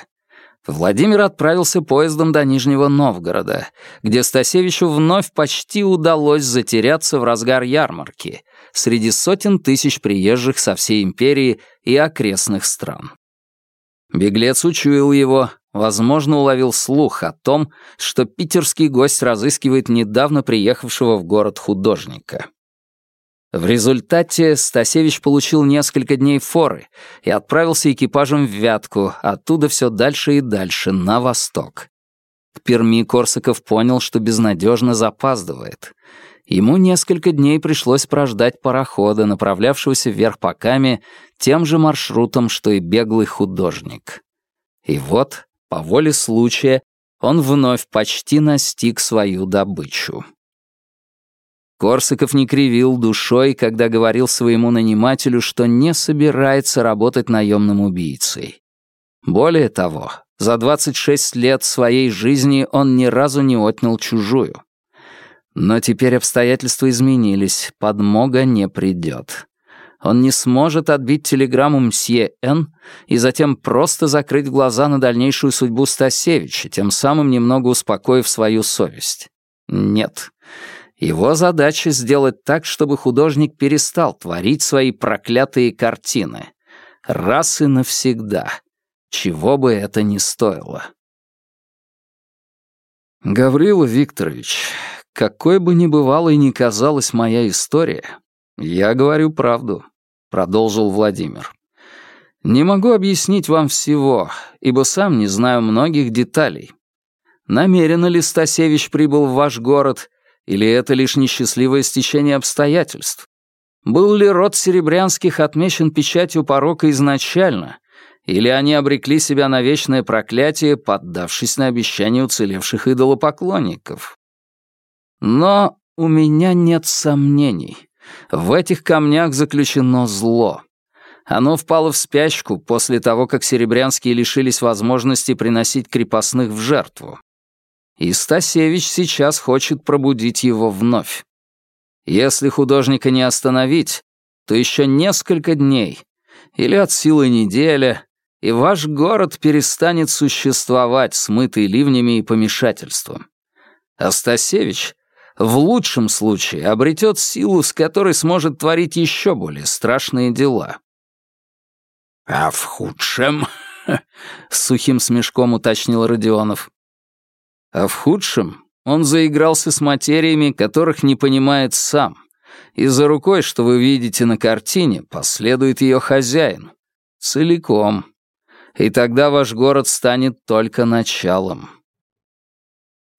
Владимир отправился поездом до Нижнего Новгорода, где Стасевичу вновь почти удалось затеряться в разгар ярмарки среди сотен тысяч приезжих со всей империи и окрестных стран. Беглец учуял его, возможно, уловил слух о том, что питерский гость разыскивает недавно приехавшего в город художника. В результате Стасевич получил несколько дней форы и отправился экипажем в Вятку, оттуда все дальше и дальше, на восток. К Перми Корсаков понял, что безнадежно запаздывает. Ему несколько дней пришлось прождать парохода, направлявшегося вверх по Каме, тем же маршрутом, что и беглый художник. И вот, по воле случая, он вновь почти настиг свою добычу. Корсаков не кривил душой, когда говорил своему нанимателю, что не собирается работать наемным убийцей. Более того, за 26 лет своей жизни он ни разу не отнял чужую. Но теперь обстоятельства изменились, подмога не придет. Он не сможет отбить телеграмму мсье Н и затем просто закрыть глаза на дальнейшую судьбу Стасевича, тем самым немного успокоив свою совесть. Нет. Его задача сделать так, чтобы художник перестал творить свои проклятые картины. Раз и навсегда. Чего бы это ни стоило. Гаврила Викторович, какой бы ни бывала и ни казалась моя история, я говорю правду, продолжил Владимир. Не могу объяснить вам всего, ибо сам не знаю многих деталей. Намеренно ли Стасевич прибыл в ваш город или это лишь несчастливое стечение обстоятельств? Был ли род Серебрянских отмечен печатью порока изначально, или они обрекли себя на вечное проклятие, поддавшись на обещания уцелевших идолопоклонников? Но у меня нет сомнений. В этих камнях заключено зло. Оно впало в спячку после того, как серебрянские лишились возможности приносить крепостных в жертву. И Стасевич сейчас хочет пробудить его вновь. Если художника не остановить, то еще несколько дней, или от силы неделя, и ваш город перестанет существовать, смытый ливнями и помешательством. А Стасевич в лучшем случае обретет силу, с которой сможет творить еще более страшные дела. «А в худшем?» — сухим смешком уточнил Родионов. А в худшем он заигрался с материями, которых не понимает сам. И за рукой, что вы видите на картине, последует ее хозяин. Целиком. И тогда ваш город станет только началом.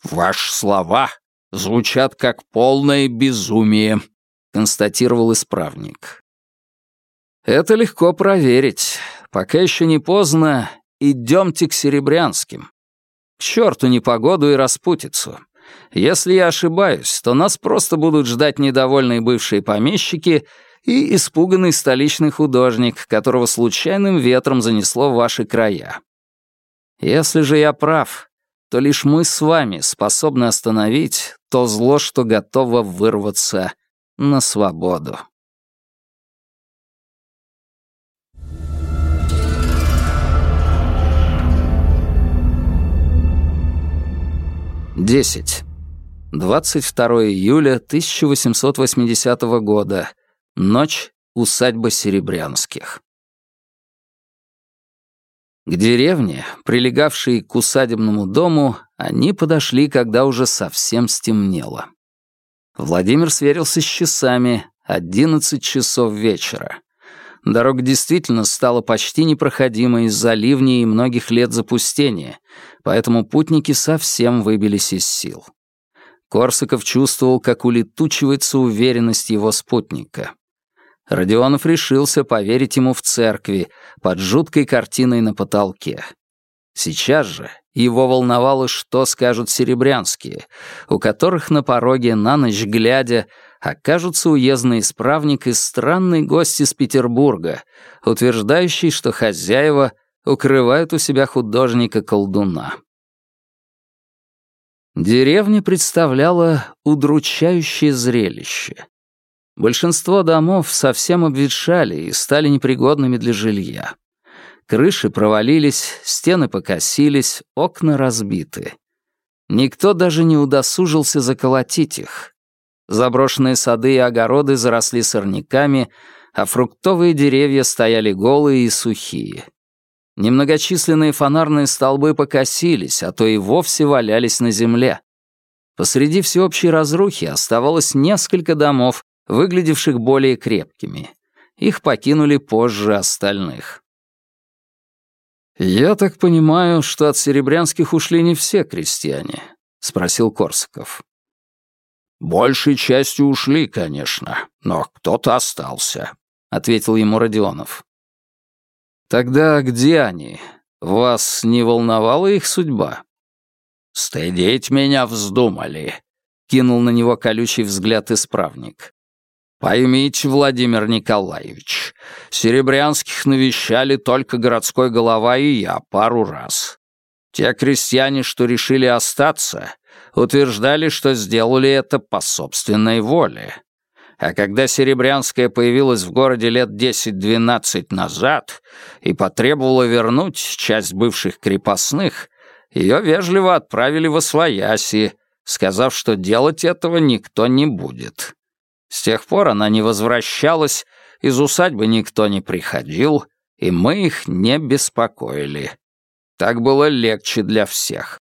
«Ваши слова звучат как полное безумие», — констатировал исправник. «Это легко проверить. Пока еще не поздно, идемте к Серебрянским. К черту непогоду и распутицу. Если я ошибаюсь, то нас просто будут ждать недовольные бывшие помещики и испуганный столичный художник, которого случайным ветром занесло в ваши края. Если же я прав, то лишь мы с вами способны остановить то зло, что готово вырваться на свободу. 10. 22 июля 1880 года. Ночь. Усадьба Серебрянских. К деревне, прилегавшей к усадебному дому, они подошли, когда уже совсем стемнело. Владимир сверился с часами. 11 часов вечера. Дорога действительно стала почти непроходимой из-за ливней и многих лет запустения, поэтому путники совсем выбились из сил. Корсаков чувствовал, как улетучивается уверенность его спутника. Родионов решился поверить ему в церкви под жуткой картиной на потолке. Сейчас же его волновало, что скажут серебрянские, у которых на пороге на ночь глядя окажутся уездный исправник и странный гость из Петербурга, утверждающий, что хозяева укрывают у себя художника-колдуна. Деревня представляла удручающее зрелище. Большинство домов совсем обветшали и стали непригодными для жилья. Крыши провалились, стены покосились, окна разбиты. Никто даже не удосужился заколотить их. Заброшенные сады и огороды заросли сорняками, а фруктовые деревья стояли голые и сухие. Немногочисленные фонарные столбы покосились, а то и вовсе валялись на земле. Посреди всеобщей разрухи оставалось несколько домов, выглядевших более крепкими. Их покинули позже остальных. «Я так понимаю, что от Серебрянских ушли не все крестьяне?» — спросил Корсаков. «Большей частью ушли, конечно, но кто-то остался», — ответил ему Родионов. «Тогда где они? Вас не волновала их судьба?» «Стыдить меня вздумали», — кинул на него колючий взгляд исправник. «Поймите, Владимир Николаевич, Серебрянских навещали только городской голова и я пару раз. Те крестьяне, что решили остаться, утверждали, что сделали это по собственной воле. А когда Серебрянская появилась в городе лет 10-12 назад и потребовала вернуть часть бывших крепостных, ее вежливо отправили во свояси, сказав, что делать этого никто не будет. С тех пор она не возвращалась, из усадьбы никто не приходил, и мы их не беспокоили. Так было легче для всех.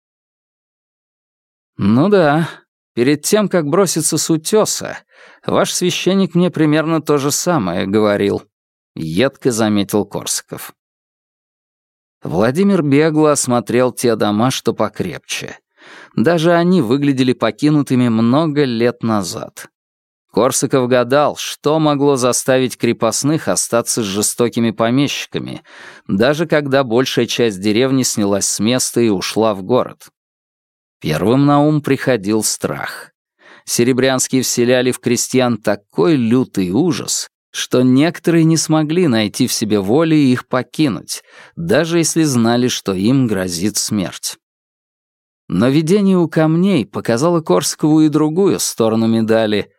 «Ну да, перед тем, как броситься с утёса, ваш священник мне примерно то же самое говорил», — едко заметил Корсаков. Владимир бегло осмотрел те дома, что покрепче. Даже они выглядели покинутыми много лет назад. Корсаков гадал, что могло заставить крепостных остаться с жестокими помещиками, даже когда большая часть деревни снялась с места и ушла в город. Первым на ум приходил страх. Серебрянские вселяли в крестьян такой лютый ужас, что некоторые не смогли найти в себе воли их покинуть, даже если знали, что им грозит смерть. Но видение у камней показало Корсакову и другую сторону медали.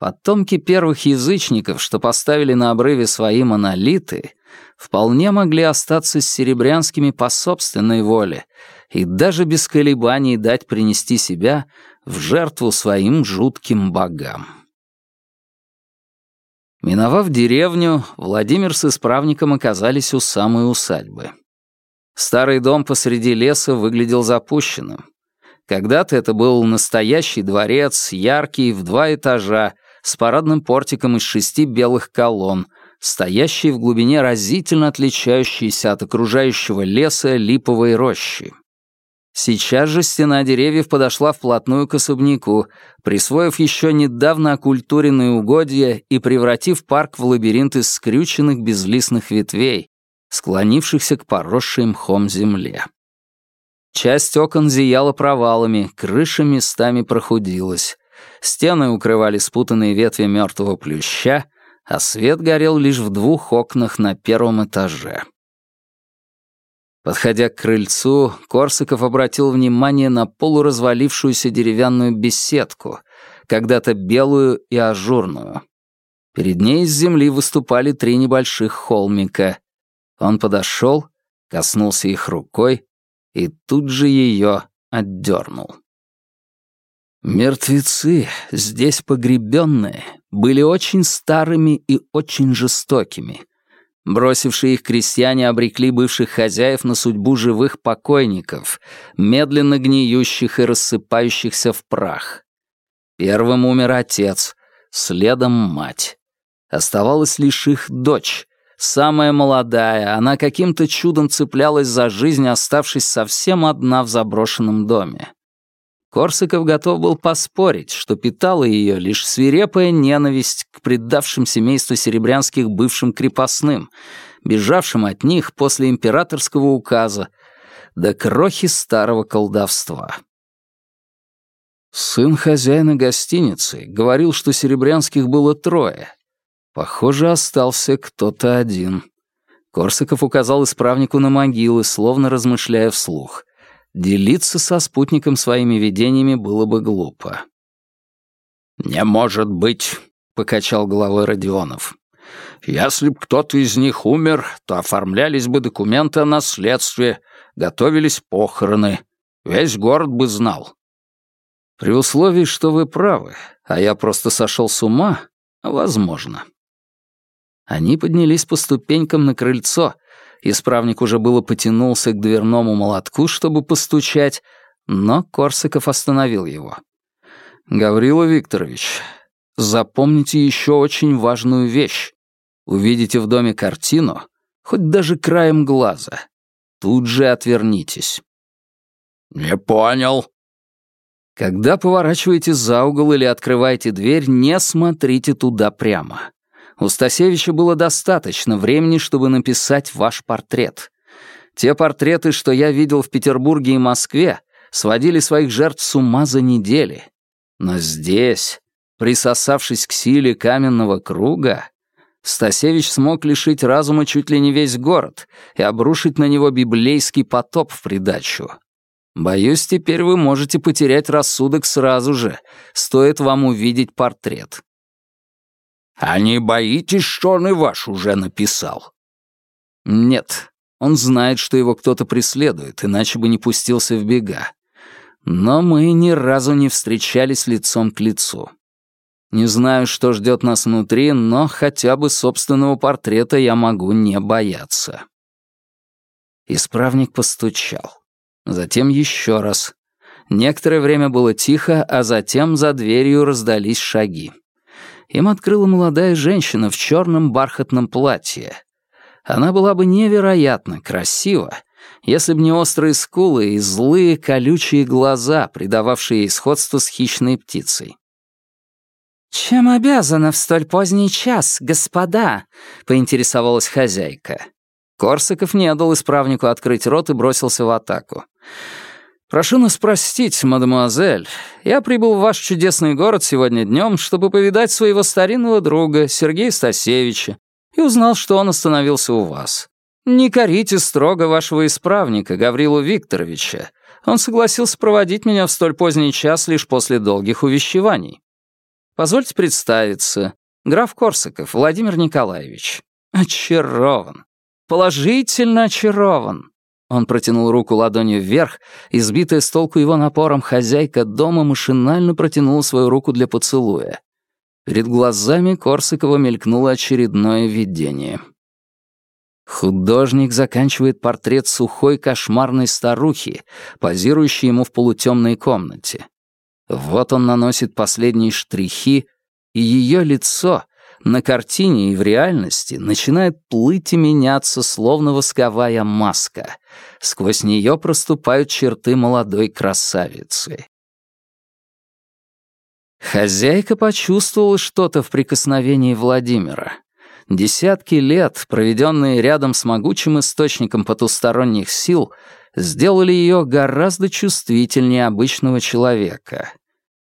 Потомки первых язычников, что поставили на обрыве свои монолиты, вполне могли остаться с серебрянскими по собственной воле и даже без колебаний дать принести себя в жертву своим жутким богам. Миновав деревню, Владимир с исправником оказались у самой усадьбы. Старый дом посреди леса выглядел запущенным. Когда-то это был настоящий дворец, яркий, в два этажа, с парадным портиком из шести белых колонн, стоящий в глубине разительно отличающийся от окружающего леса липовой рощи. Сейчас же стена деревьев подошла вплотную к особняку, присвоив еще недавно окультуренные угодья и превратив парк в лабиринт из скрюченных безлистных ветвей, склонившихся к поросшей мхом земле. Часть окон зияла провалами, крыша местами прохудилась. Стены укрывали спутанные ветви мертвого плюща, а свет горел лишь в двух окнах на первом этаже. Подходя к крыльцу, Корсаков обратил внимание на полуразвалившуюся деревянную беседку, когда-то белую и ажурную. Перед ней из земли выступали три небольших холмика. Он подошел, коснулся их рукой и тут же ее отдернул. Мертвецы, здесь погребенные, были очень старыми и очень жестокими — Бросившие их крестьяне обрекли бывших хозяев на судьбу живых покойников, медленно гниющих и рассыпающихся в прах. Первым умер отец, следом мать. Оставалась лишь их дочь, самая молодая, она каким-то чудом цеплялась за жизнь, оставшись совсем одна в заброшенном доме. Корсаков готов был поспорить, что питала ее лишь свирепая ненависть к предавшим семейству серебрянских бывшим крепостным, бежавшим от них после императорского указа, до крохи старого колдовства. Сын хозяина гостиницы говорил, что серебрянских было трое. Похоже, остался кто-то один. Корсаков указал исправнику на могилы, словно размышляя вслух — Делиться со спутником своими видениями было бы глупо. «Не может быть», — покачал головой Родионов. Если б кто-то из них умер, то оформлялись бы документы о наследстве, готовились похороны. Весь город бы знал. При условии, что вы правы, а я просто сошел с ума, возможно. Они поднялись по ступенькам на крыльцо. Исправник уже было потянулся к дверному молотку, чтобы постучать, но Корсаков остановил его. «Гаврила Викторович, запомните еще очень важную вещь. Увидите в доме картину, хоть даже краем глаза. Тут же отвернитесь». «Не понял». Когда поворачиваете за угол или открываете дверь, не смотрите туда прямо. У Стасевича было достаточно времени, чтобы написать ваш портрет. Те портреты, что я видел в Петербурге и Москве, сводили своих жертв с ума за недели. Но здесь, присосавшись к силе каменного круга, Стасевич смог лишить разума чуть ли не весь город и обрушить на него библейский потоп в придачу. Боюсь, теперь вы можете потерять рассудок сразу же, стоит вам увидеть портрет. «А не боитесь, что он и ваш уже написал?» «Нет, он знает, что его кто-то преследует, иначе бы не пустился в бега. Но мы ни разу не встречались лицом к лицу. Не знаю, что ждет нас внутри, но хотя бы собственного портрета я могу не бояться». Исправник постучал. Затем еще раз. Некоторое время было тихо, а затем за дверью раздались шаги им открыла молодая женщина в черном бархатном платье. Она была бы невероятно красива, если бы не острые скулы и злые колючие глаза, придававшие ей сходство с хищной птицей. «Чем обязана в столь поздний час, господа?» — поинтересовалась хозяйка. Корсаков не дал исправнику открыть рот и бросился в атаку. «Прошу нас простить, мадемуазель. Я прибыл в ваш чудесный город сегодня днем, чтобы повидать своего старинного друга, Сергея Стасевича, и узнал, что он остановился у вас. Не корите строго вашего исправника, Гаврилу Викторовича. Он согласился проводить меня в столь поздний час лишь после долгих увещеваний. Позвольте представиться. Граф Корсаков Владимир Николаевич. Очарован. Положительно очарован. Он протянул руку ладонью вверх, и сбитая с толку его напором хозяйка дома машинально протянула свою руку для поцелуя. Перед глазами Корсакова мелькнуло очередное видение. Художник заканчивает портрет сухой кошмарной старухи, позирующей ему в полутемной комнате. Вот он наносит последние штрихи, и ее лицо, на картине и в реальности начинает плыть и меняться, словно восковая маска. Сквозь нее проступают черты молодой красавицы. Хозяйка почувствовала что-то в прикосновении Владимира. Десятки лет, проведенные рядом с могучим источником потусторонних сил, сделали ее гораздо чувствительнее обычного человека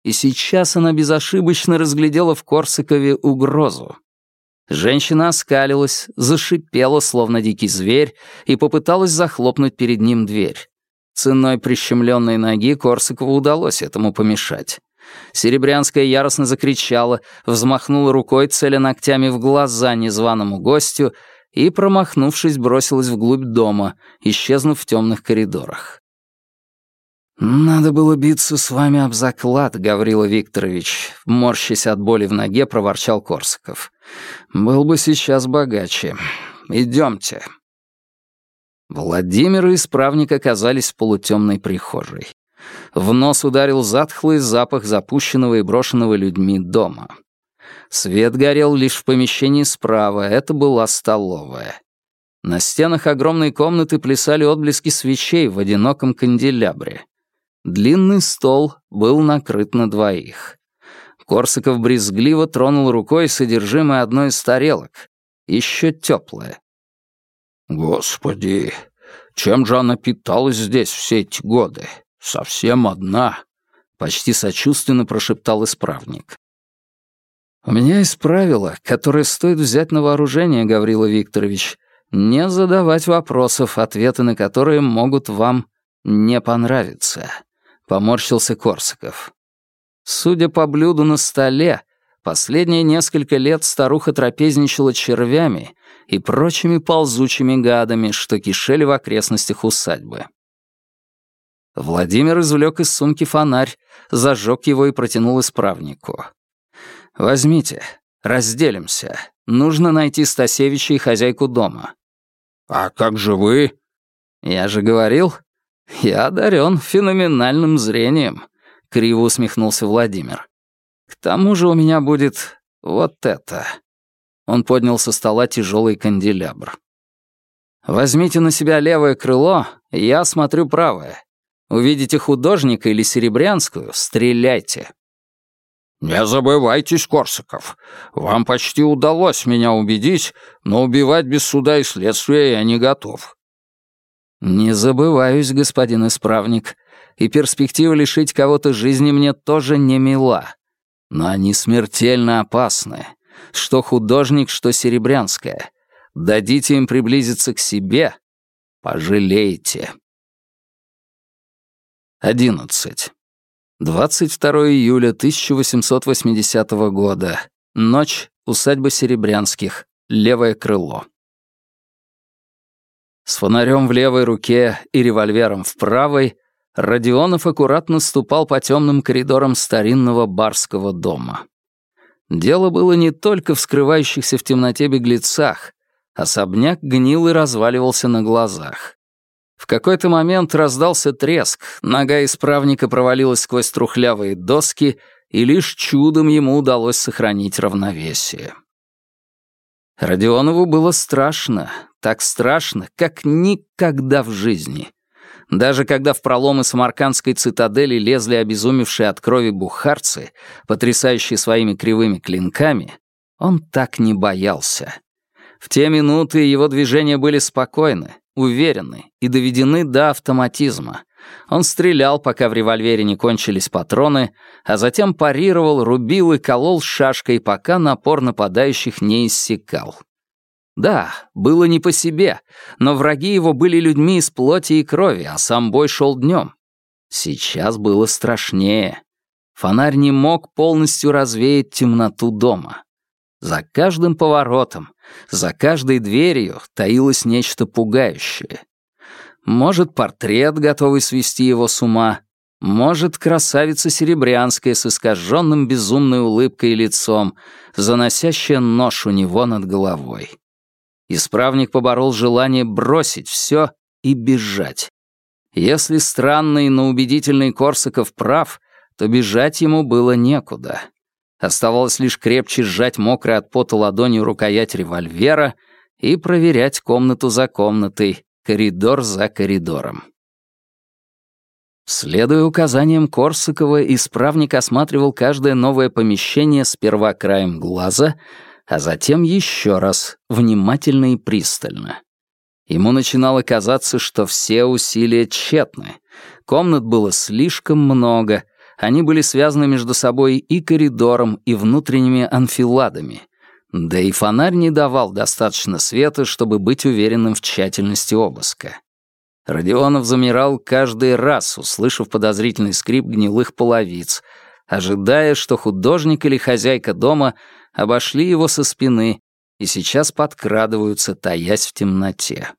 и сейчас она безошибочно разглядела в Корсакове угрозу. Женщина оскалилась, зашипела, словно дикий зверь, и попыталась захлопнуть перед ним дверь. Ценой прищемленной ноги Корсакову удалось этому помешать. Серебрянская яростно закричала, взмахнула рукой, целя ногтями в глаза незваному гостю, и, промахнувшись, бросилась вглубь дома, исчезнув в темных коридорах. «Надо было биться с вами об заклад, Гаврила Викторович», — морщась от боли в ноге, проворчал Корсаков. «Был бы сейчас богаче. Идемте». Владимир и исправник оказались в полутемной прихожей. В нос ударил затхлый запах запущенного и брошенного людьми дома. Свет горел лишь в помещении справа, это была столовая. На стенах огромной комнаты плясали отблески свечей в одиноком канделябре. Длинный стол был накрыт на двоих. Корсаков брезгливо тронул рукой содержимое одной из тарелок. Еще теплое. «Господи, чем же она питалась здесь все эти годы? Совсем одна?» Почти сочувственно прошептал исправник. «У меня есть правило, которое стоит взять на вооружение, Гаврила Викторович. Не задавать вопросов, ответы на которые могут вам не понравиться. Поморщился Корсаков. Судя по блюду на столе, Последние несколько лет старуха трапезничала червями и прочими ползучими гадами, что кишели в окрестностях усадьбы. Владимир извлек из сумки фонарь, зажег его и протянул исправнику. «Возьмите, разделимся. Нужно найти Стасевича и хозяйку дома». «А как же вы?» «Я же говорил, я одарен феноменальным зрением», — криво усмехнулся Владимир. «К тому же у меня будет вот это». Он поднял со стола тяжелый канделябр. «Возьмите на себя левое крыло, я смотрю правое. Увидите художника или серебрянскую — стреляйте». «Не забывайтесь, Корсаков. Вам почти удалось меня убедить, но убивать без суда и следствия я не готов». «Не забываюсь, господин исправник, и перспектива лишить кого-то жизни мне тоже не мила. Но они смертельно опасны. Что художник, что серебрянская. Дадите им приблизиться к себе — пожалеете». 11. 22 июля 1880 года. Ночь. Усадьба Серебрянских. Левое крыло. С фонарем в левой руке и револьвером в правой Родионов аккуратно ступал по темным коридорам старинного барского дома. Дело было не только в скрывающихся в темноте беглецах. Особняк гнил и разваливался на глазах. В какой-то момент раздался треск, нога исправника провалилась сквозь трухлявые доски, и лишь чудом ему удалось сохранить равновесие. Родионову было страшно, так страшно, как никогда в жизни. Даже когда в проломы самаркандской цитадели лезли обезумевшие от крови бухарцы, потрясающие своими кривыми клинками, он так не боялся. В те минуты его движения были спокойны, уверены и доведены до автоматизма. Он стрелял, пока в револьвере не кончились патроны, а затем парировал, рубил и колол шашкой, пока напор нападающих не иссякал. Да, было не по себе, но враги его были людьми из плоти и крови, а сам бой шел днем. Сейчас было страшнее. Фонарь не мог полностью развеять темноту дома. За каждым поворотом, за каждой дверью таилось нечто пугающее. Может, портрет, готовый свести его с ума, может, красавица Серебрянская с искаженным безумной улыбкой и лицом, заносящая нож у него над головой. Исправник поборол желание бросить все и бежать. Если странный, но убедительный Корсаков прав, то бежать ему было некуда. Оставалось лишь крепче сжать мокрой от пота ладонью рукоять револьвера и проверять комнату за комнатой, коридор за коридором. Следуя указаниям Корсакова, исправник осматривал каждое новое помещение сперва краем глаза, а затем еще раз, внимательно и пристально. Ему начинало казаться, что все усилия тщетны. Комнат было слишком много, они были связаны между собой и коридором, и внутренними анфиладами. Да и фонарь не давал достаточно света, чтобы быть уверенным в тщательности обыска. Родионов замирал каждый раз, услышав подозрительный скрип гнилых половиц, ожидая, что художник или хозяйка дома обошли его со спины и сейчас подкрадываются, таясь в темноте.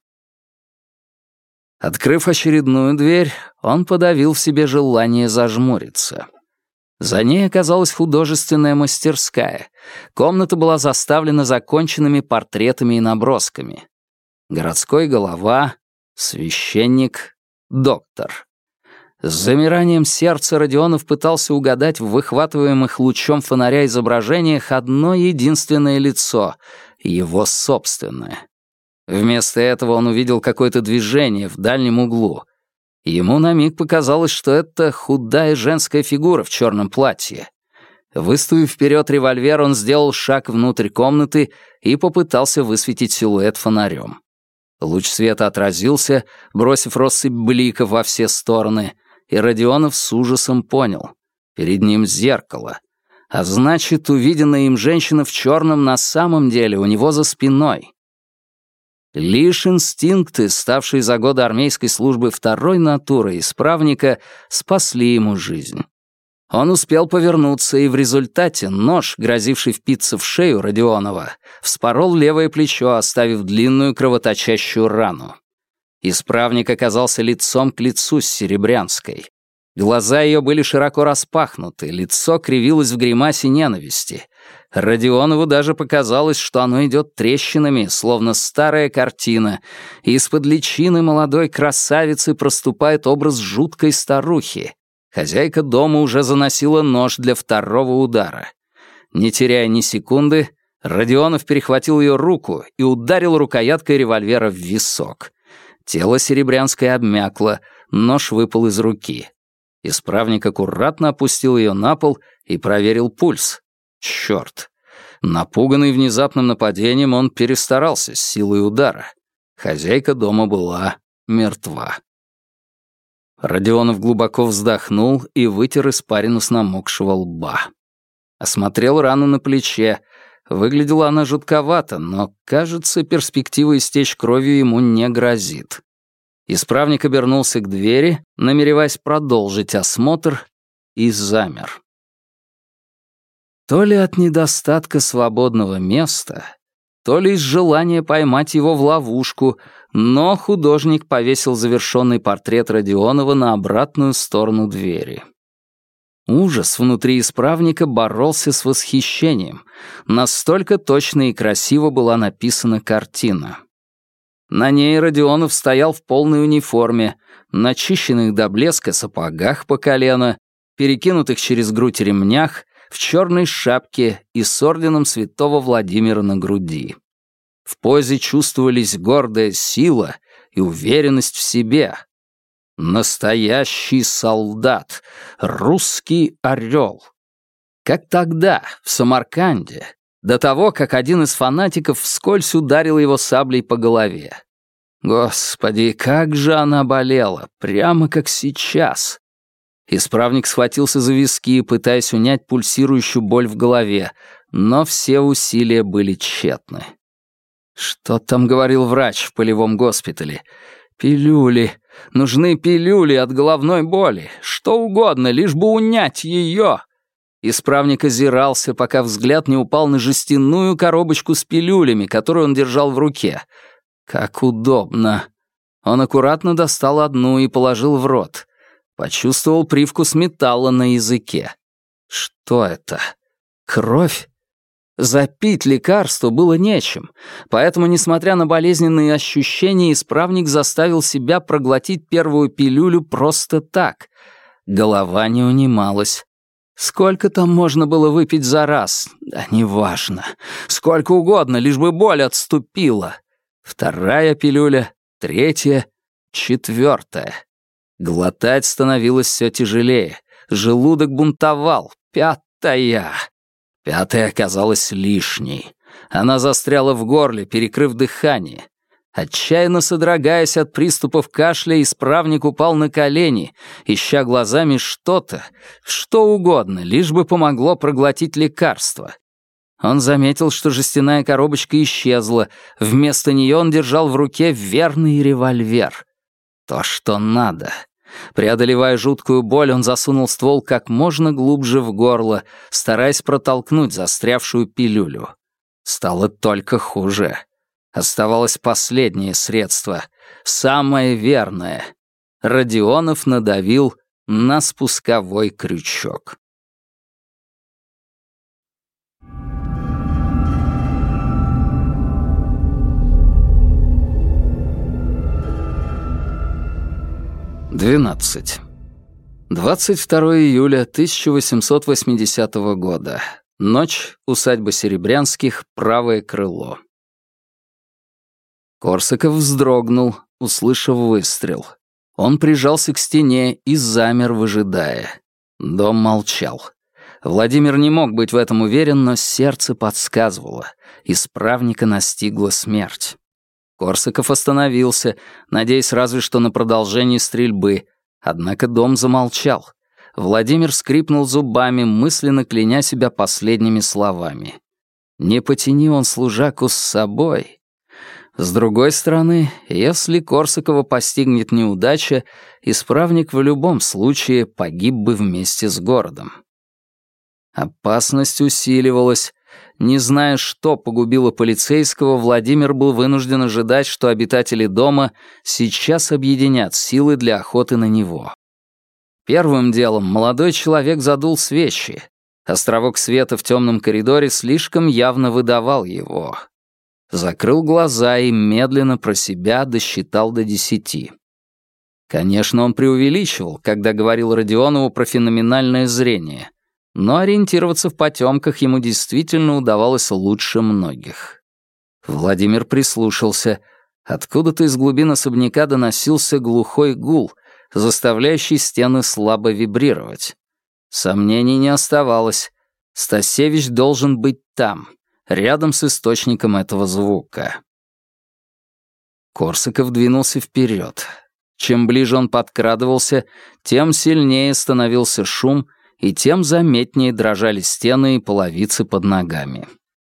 Открыв очередную дверь, он подавил в себе желание зажмуриться. За ней оказалась художественная мастерская. Комната была заставлена законченными портретами и набросками. Городской голова, священник, доктор. С замиранием сердца Родионов пытался угадать в выхватываемых лучом фонаря изображениях одно единственное лицо — его собственное. Вместо этого он увидел какое-то движение в дальнем углу. Ему на миг показалось, что это худая женская фигура в черном платье. Выставив вперед револьвер, он сделал шаг внутрь комнаты и попытался высветить силуэт фонарем. Луч света отразился, бросив россыпь бликов во все стороны, и Родионов с ужасом понял. Перед ним зеркало. А значит, увиденная им женщина в черном на самом деле у него за спиной. Лишь инстинкты, ставшие за годы армейской службы второй натурой исправника, спасли ему жизнь. Он успел повернуться, и в результате нож, грозивший впиться в шею Родионова, вспорол левое плечо, оставив длинную кровоточащую рану. Исправник оказался лицом к лицу с Серебрянской. Глаза ее были широко распахнуты, лицо кривилось в гримасе ненависти. Родионову даже показалось, что оно идет трещинами, словно старая картина, и из-под личины молодой красавицы проступает образ жуткой старухи. Хозяйка дома уже заносила нож для второго удара. Не теряя ни секунды, Родионов перехватил ее руку и ударил рукояткой револьвера в висок. Тело Серебрянской обмякло, нож выпал из руки. Исправник аккуратно опустил ее на пол и проверил пульс. Черт. Напуганный внезапным нападением, он перестарался с силой удара. Хозяйка дома была мертва. Родионов глубоко вздохнул и вытер испарину с намокшего лба. Осмотрел рану на плече. Выглядела она жутковато, но, кажется, перспектива истечь кровью ему не грозит. Исправник обернулся к двери, намереваясь продолжить осмотр, и замер. То ли от недостатка свободного места, то ли из желания поймать его в ловушку, но художник повесил завершенный портрет Родионова на обратную сторону двери. Ужас внутри исправника боролся с восхищением. Настолько точно и красиво была написана картина. На ней Родионов стоял в полной униформе, начищенных до блеска сапогах по колено, перекинутых через грудь ремнях, в черной шапке и с орденом святого Владимира на груди. В позе чувствовались гордая сила и уверенность в себе. Настоящий солдат, русский орел. Как тогда, в Самарканде, до того, как один из фанатиков вскользь ударил его саблей по голове. Господи, как же она болела, прямо как сейчас. Исправник схватился за виски, пытаясь унять пульсирующую боль в голове, но все усилия были тщетны. Что там говорил врач в полевом госпитале? Пилюли. Нужны пилюли от головной боли. Что угодно, лишь бы унять ее. Исправник озирался, пока взгляд не упал на жестяную коробочку с пилюлями, которую он держал в руке. Как удобно. Он аккуратно достал одну и положил в рот. Почувствовал привкус металла на языке. Что это? Кровь? Запить лекарство было нечем, поэтому, несмотря на болезненные ощущения, исправник заставил себя проглотить первую пилюлю просто так. Голова не унималась. Сколько там можно было выпить за раз? Да неважно. Сколько угодно, лишь бы боль отступила. Вторая пилюля, третья, четвертая. Глотать становилось все тяжелее. Желудок бунтовал. Пятая. Пятая оказалась лишней. Она застряла в горле, перекрыв дыхание. Отчаянно содрогаясь от приступов кашля, исправник упал на колени, ища глазами что-то, что угодно, лишь бы помогло проглотить лекарство. Он заметил, что жестяная коробочка исчезла, вместо нее он держал в руке верный револьвер. То, что надо. Преодолевая жуткую боль, он засунул ствол как можно глубже в горло, стараясь протолкнуть застрявшую пилюлю. Стало только хуже. Оставалось последнее средство, самое верное. Родионов надавил на спусковой крючок. Двенадцать. 22 июля 1880 года. Ночь. Усадьба Серебрянских. Правое крыло. Корсаков вздрогнул, услышав выстрел. Он прижался к стене и замер, выжидая. Дом молчал. Владимир не мог быть в этом уверен, но сердце подсказывало. Исправника настигла смерть. Корсаков остановился, надеясь разве что на продолжение стрельбы. Однако дом замолчал. Владимир скрипнул зубами, мысленно кляня себя последними словами. «Не потяни он служаку с собой». С другой стороны, если Корсакова постигнет неудача, исправник в любом случае погиб бы вместе с городом. Опасность усиливалась. Не зная, что погубило полицейского, Владимир был вынужден ожидать, что обитатели дома сейчас объединят силы для охоты на него. Первым делом молодой человек задул свечи. Островок света в темном коридоре слишком явно выдавал его. Закрыл глаза и медленно про себя досчитал до десяти. Конечно, он преувеличивал, когда говорил Родионову про феноменальное зрение, но ориентироваться в потемках ему действительно удавалось лучше многих. Владимир прислушался. Откуда-то из глубин особняка доносился глухой гул, заставляющий стены слабо вибрировать. Сомнений не оставалось. Стасевич должен быть там, рядом с источником этого звука. Корсаков двинулся вперед. Чем ближе он подкрадывался, тем сильнее становился шум, и тем заметнее дрожали стены и половицы под ногами.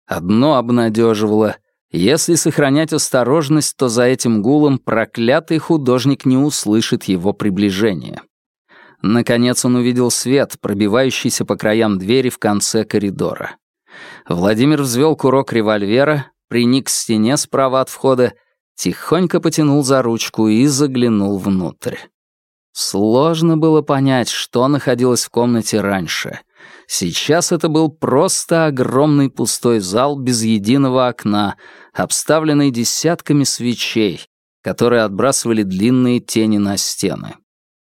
Одно обнадеживало — если сохранять осторожность, то за этим гулом проклятый художник не услышит его приближения. Наконец он увидел свет, пробивающийся по краям двери в конце коридора. Владимир взвел курок револьвера, приник к стене справа от входа, тихонько потянул за ручку и заглянул внутрь. Сложно было понять, что находилось в комнате раньше. Сейчас это был просто огромный пустой зал без единого окна, обставленный десятками свечей, которые отбрасывали длинные тени на стены.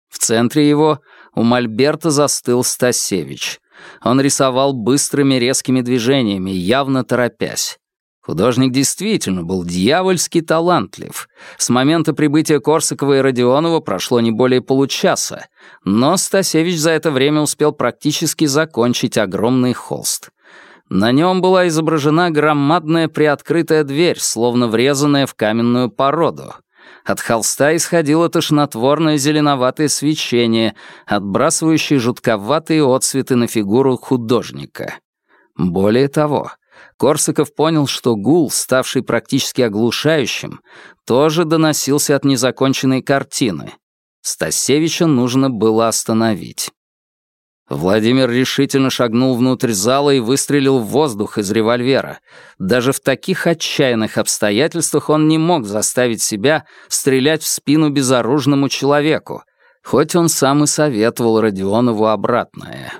В центре его у Мольберта застыл Стасевич. Он рисовал быстрыми резкими движениями, явно торопясь. Художник действительно был дьявольски талантлив. С момента прибытия Корсакова и Родионова прошло не более получаса, но Стасевич за это время успел практически закончить огромный холст. На нем была изображена громадная приоткрытая дверь, словно врезанная в каменную породу. От холста исходило тошнотворное зеленоватое свечение, отбрасывающее жутковатые отсветы на фигуру художника. Более того, Корсаков понял, что гул, ставший практически оглушающим, тоже доносился от незаконченной картины. Стасевича нужно было остановить. Владимир решительно шагнул внутрь зала и выстрелил в воздух из револьвера. Даже в таких отчаянных обстоятельствах он не мог заставить себя стрелять в спину безоружному человеку, хоть он сам и советовал Родионову обратное.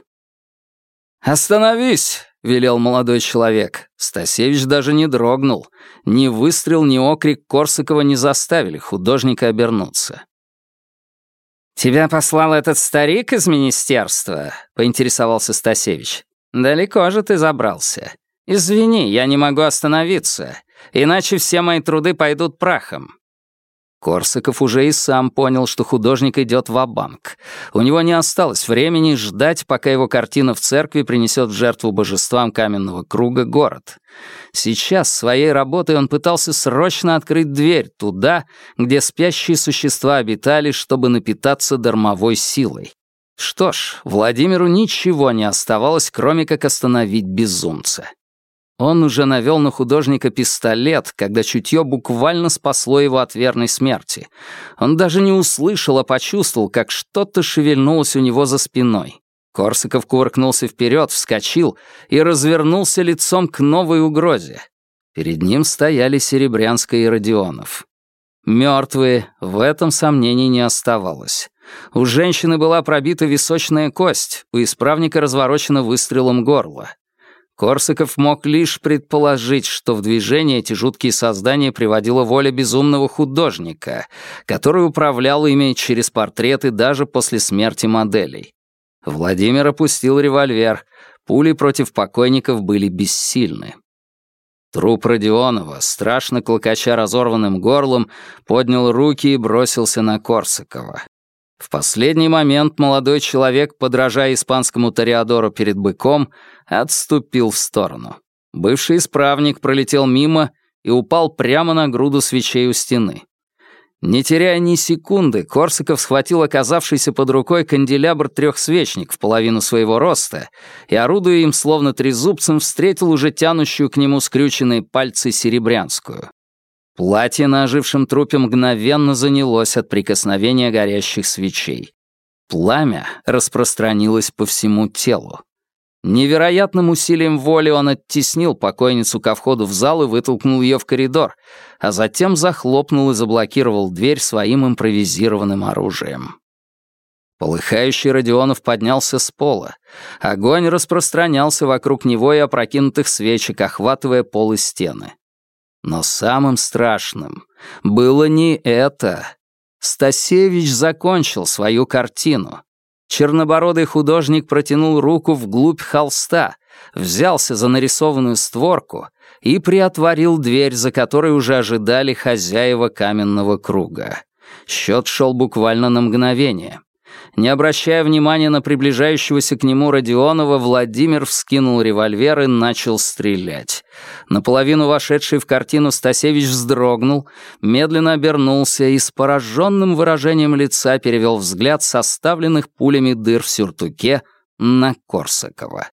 «Остановись!» — велел молодой человек. Стасевич даже не дрогнул. Ни выстрел, ни окрик Корсакова не заставили художника обернуться. «Тебя послал этот старик из министерства?» — поинтересовался Стасевич. «Далеко же ты забрался. Извини, я не могу остановиться, иначе все мои труды пойдут прахом. Корсаков уже и сам понял, что художник идет в банк У него не осталось времени ждать, пока его картина в церкви принесет в жертву божествам каменного круга город. Сейчас своей работой он пытался срочно открыть дверь туда, где спящие существа обитали, чтобы напитаться дармовой силой. Что ж, Владимиру ничего не оставалось, кроме как остановить безумца. Он уже навел на художника пистолет, когда чутье буквально спасло его от верной смерти. Он даже не услышал, а почувствовал, как что-то шевельнулось у него за спиной. Корсаков кувыркнулся вперед, вскочил и развернулся лицом к новой угрозе. Перед ним стояли Серебрянская и Родионов. Мертвые, в этом сомнений не оставалось. У женщины была пробита височная кость, у исправника разворочено выстрелом горло. Корсаков мог лишь предположить, что в движение эти жуткие создания приводила воля безумного художника, который управлял ими через портреты даже после смерти моделей. Владимир опустил револьвер. Пули против покойников были бессильны. Труп Родионова, страшно клокоча разорванным горлом, поднял руки и бросился на Корсакова. В последний момент молодой человек, подражая испанскому тореадору перед быком, отступил в сторону. Бывший исправник пролетел мимо и упал прямо на груду свечей у стены. Не теряя ни секунды, Корсаков схватил оказавшийся под рукой канделябр трехсвечник в половину своего роста и, орудуя им словно трезубцем, встретил уже тянущую к нему скрюченные пальцы серебрянскую. Платье на ожившем трупе мгновенно занялось от прикосновения горящих свечей. Пламя распространилось по всему телу. Невероятным усилием воли он оттеснил покойницу ко входу в зал и вытолкнул ее в коридор, а затем захлопнул и заблокировал дверь своим импровизированным оружием. Полыхающий Родионов поднялся с пола. Огонь распространялся вокруг него и опрокинутых свечек, охватывая пол и стены. Но самым страшным было не это. Стасевич закончил свою картину. Чернобородый художник протянул руку вглубь холста, взялся за нарисованную створку и приотворил дверь, за которой уже ожидали хозяева каменного круга. Счет шел буквально на мгновение. Не обращая внимания на приближающегося к нему Родионова, Владимир вскинул револьвер и начал стрелять. Наполовину вошедший в картину Стасевич вздрогнул, медленно обернулся и с пораженным выражением лица перевел взгляд составленных пулями дыр в сюртуке на Корсакова.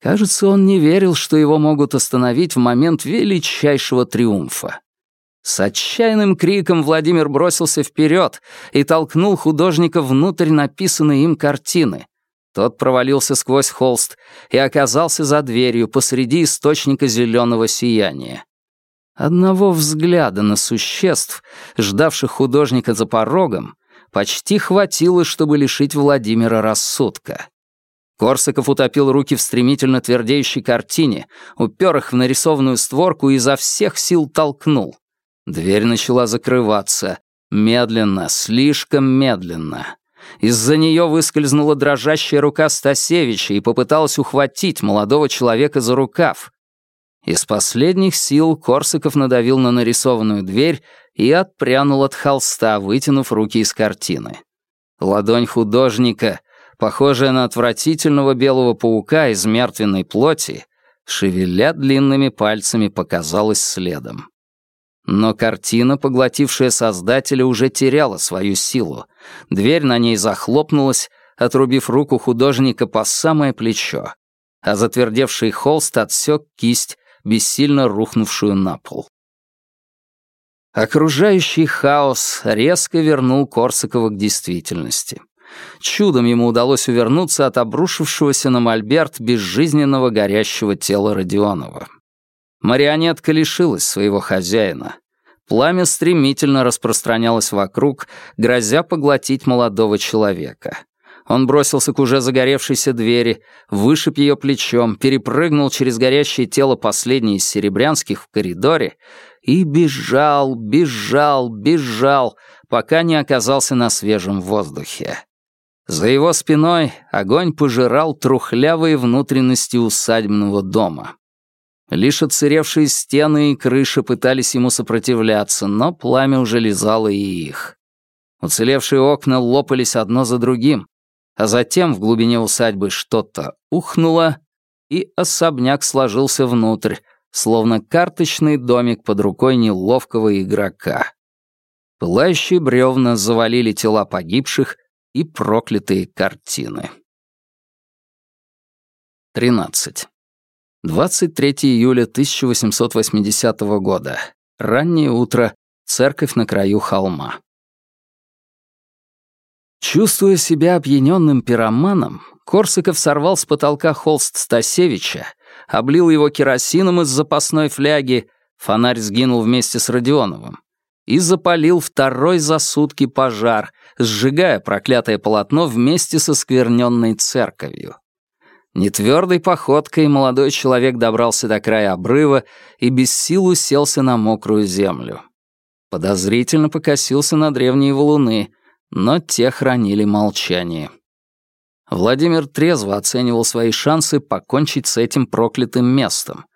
Кажется, он не верил, что его могут остановить в момент величайшего триумфа. С отчаянным криком Владимир бросился вперед и толкнул художника внутрь написанной им картины. Тот провалился сквозь холст и оказался за дверью посреди источника зеленого сияния. Одного взгляда на существ, ждавших художника за порогом, почти хватило, чтобы лишить Владимира рассудка. Корсаков утопил руки в стремительно твердеющей картине, упер их в нарисованную створку и изо всех сил толкнул. Дверь начала закрываться. Медленно, слишком медленно. Из-за нее выскользнула дрожащая рука Стасевича и попыталась ухватить молодого человека за рукав. Из последних сил Корсаков надавил на нарисованную дверь и отпрянул от холста, вытянув руки из картины. Ладонь художника, похожая на отвратительного белого паука из мертвенной плоти, шевеля длинными пальцами, показалась следом. Но картина, поглотившая создателя, уже теряла свою силу. Дверь на ней захлопнулась, отрубив руку художника по самое плечо, а затвердевший холст отсек кисть, бессильно рухнувшую на пол. Окружающий хаос резко вернул Корсакова к действительности. Чудом ему удалось увернуться от обрушившегося на мольберт безжизненного горящего тела Родионова. Марионетка лишилась своего хозяина. Пламя стремительно распространялось вокруг, грозя поглотить молодого человека. Он бросился к уже загоревшейся двери, вышиб ее плечом, перепрыгнул через горящее тело последней из серебрянских в коридоре и бежал, бежал, бежал, пока не оказался на свежем воздухе. За его спиной огонь пожирал трухлявые внутренности усадебного дома. Лишь отсыревшие стены и крыша пытались ему сопротивляться, но пламя уже лизало и их. Уцелевшие окна лопались одно за другим, а затем в глубине усадьбы что-то ухнуло, и особняк сложился внутрь, словно карточный домик под рукой неловкого игрока. Пылающие бревна завалили тела погибших и проклятые картины. 13. 23 июля 1880 года. Раннее утро. Церковь на краю холма. Чувствуя себя опьяненным пироманом, Корсаков сорвал с потолка холст Стасевича, облил его керосином из запасной фляги, фонарь сгинул вместе с Родионовым, и запалил второй за сутки пожар, сжигая проклятое полотно вместе со скверненной церковью. Нетвердой походкой молодой человек добрался до края обрыва и без сил уселся на мокрую землю. Подозрительно покосился на древние валуны, но те хранили молчание. Владимир трезво оценивал свои шансы покончить с этим проклятым местом.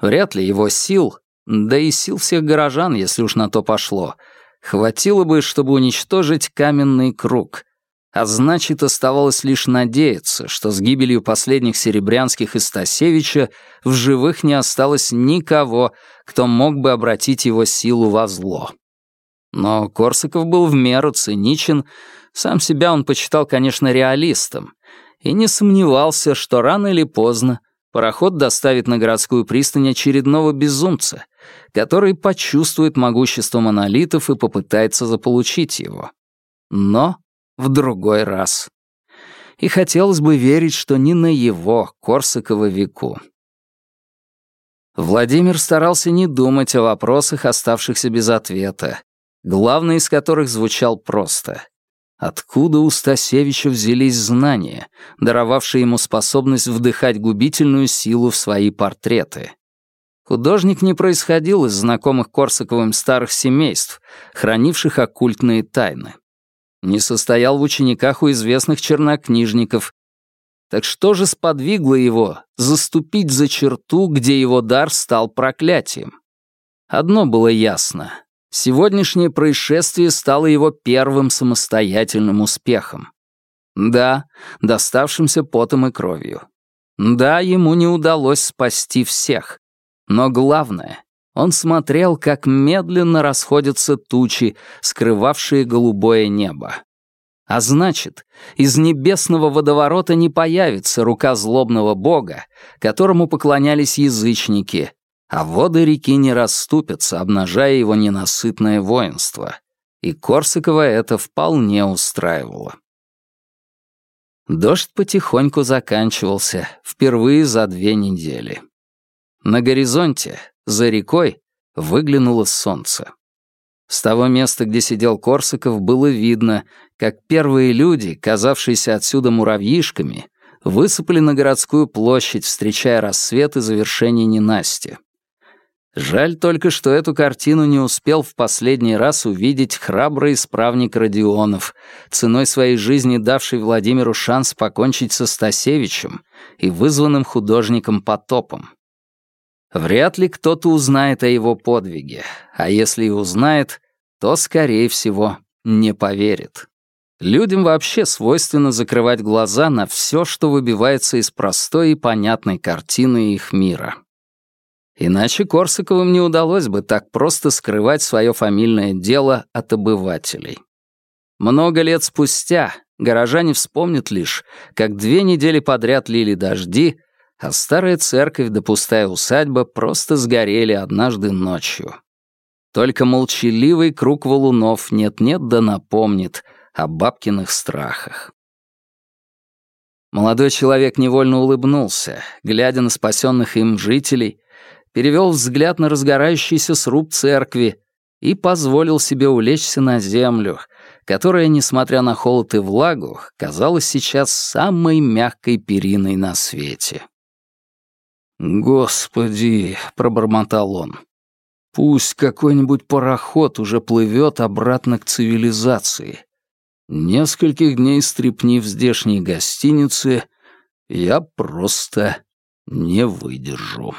Вряд ли его сил, да и сил всех горожан, если уж на то пошло, хватило бы, чтобы уничтожить каменный круг, а значит, оставалось лишь надеяться, что с гибелью последних Серебрянских и Стасевича в живых не осталось никого, кто мог бы обратить его силу во зло. Но Корсаков был в меру циничен, сам себя он почитал, конечно, реалистом, и не сомневался, что рано или поздно пароход доставит на городскую пристань очередного безумца, который почувствует могущество монолитов и попытается заполучить его. Но в другой раз. И хотелось бы верить, что не на его, Корсакова, веку. Владимир старался не думать о вопросах, оставшихся без ответа, главный из которых звучал просто. Откуда у Стасевича взялись знания, даровавшие ему способность вдыхать губительную силу в свои портреты? Художник не происходил из знакомых Корсаковым старых семейств, хранивших оккультные тайны. Не состоял в учениках у известных чернокнижников. Так что же сподвигло его заступить за черту, где его дар стал проклятием? Одно было ясно Сегодняшнее происшествие стало его первым самостоятельным успехом. Да, доставшимся потом и кровью. Да, ему не удалось спасти всех. Но главное, он смотрел, как медленно расходятся тучи, скрывавшие голубое небо. А значит, из небесного водоворота не появится рука злобного бога, которому поклонялись язычники, а воды реки не расступятся, обнажая его ненасытное воинство. И Корсакова это вполне устраивало. Дождь потихоньку заканчивался, впервые за две недели. На горизонте, за рекой, выглянуло солнце. С того места, где сидел Корсаков, было видно, как первые люди, казавшиеся отсюда муравьишками, высыпали на городскую площадь, встречая рассвет и завершение ненасти. Жаль только, что эту картину не успел в последний раз увидеть храбрый исправник Родионов, ценой своей жизни давший Владимиру шанс покончить со Стасевичем и вызванным художником потопом. Вряд ли кто-то узнает о его подвиге, а если и узнает, то, скорее всего, не поверит. Людям вообще свойственно закрывать глаза на все, что выбивается из простой и понятной картины их мира. Иначе Корсаковым не удалось бы так просто скрывать свое фамильное дело от обывателей. Много лет спустя горожане вспомнят лишь, как две недели подряд лили дожди, а старая церковь да пустая усадьба просто сгорели однажды ночью. Только молчаливый круг валунов нет-нет да напомнит о бабкиных страхах. Молодой человек невольно улыбнулся, глядя на спасенных им жителей, перевел взгляд на разгорающийся сруб церкви и позволил себе улечься на землю, которая, несмотря на холод и влагу, казалась сейчас самой мягкой периной на свете. «Господи!» — пробормотал он. «Пусть какой-нибудь пароход уже плывет обратно к цивилизации. Нескольких дней стрепни в здешней гостинице я просто не выдержу».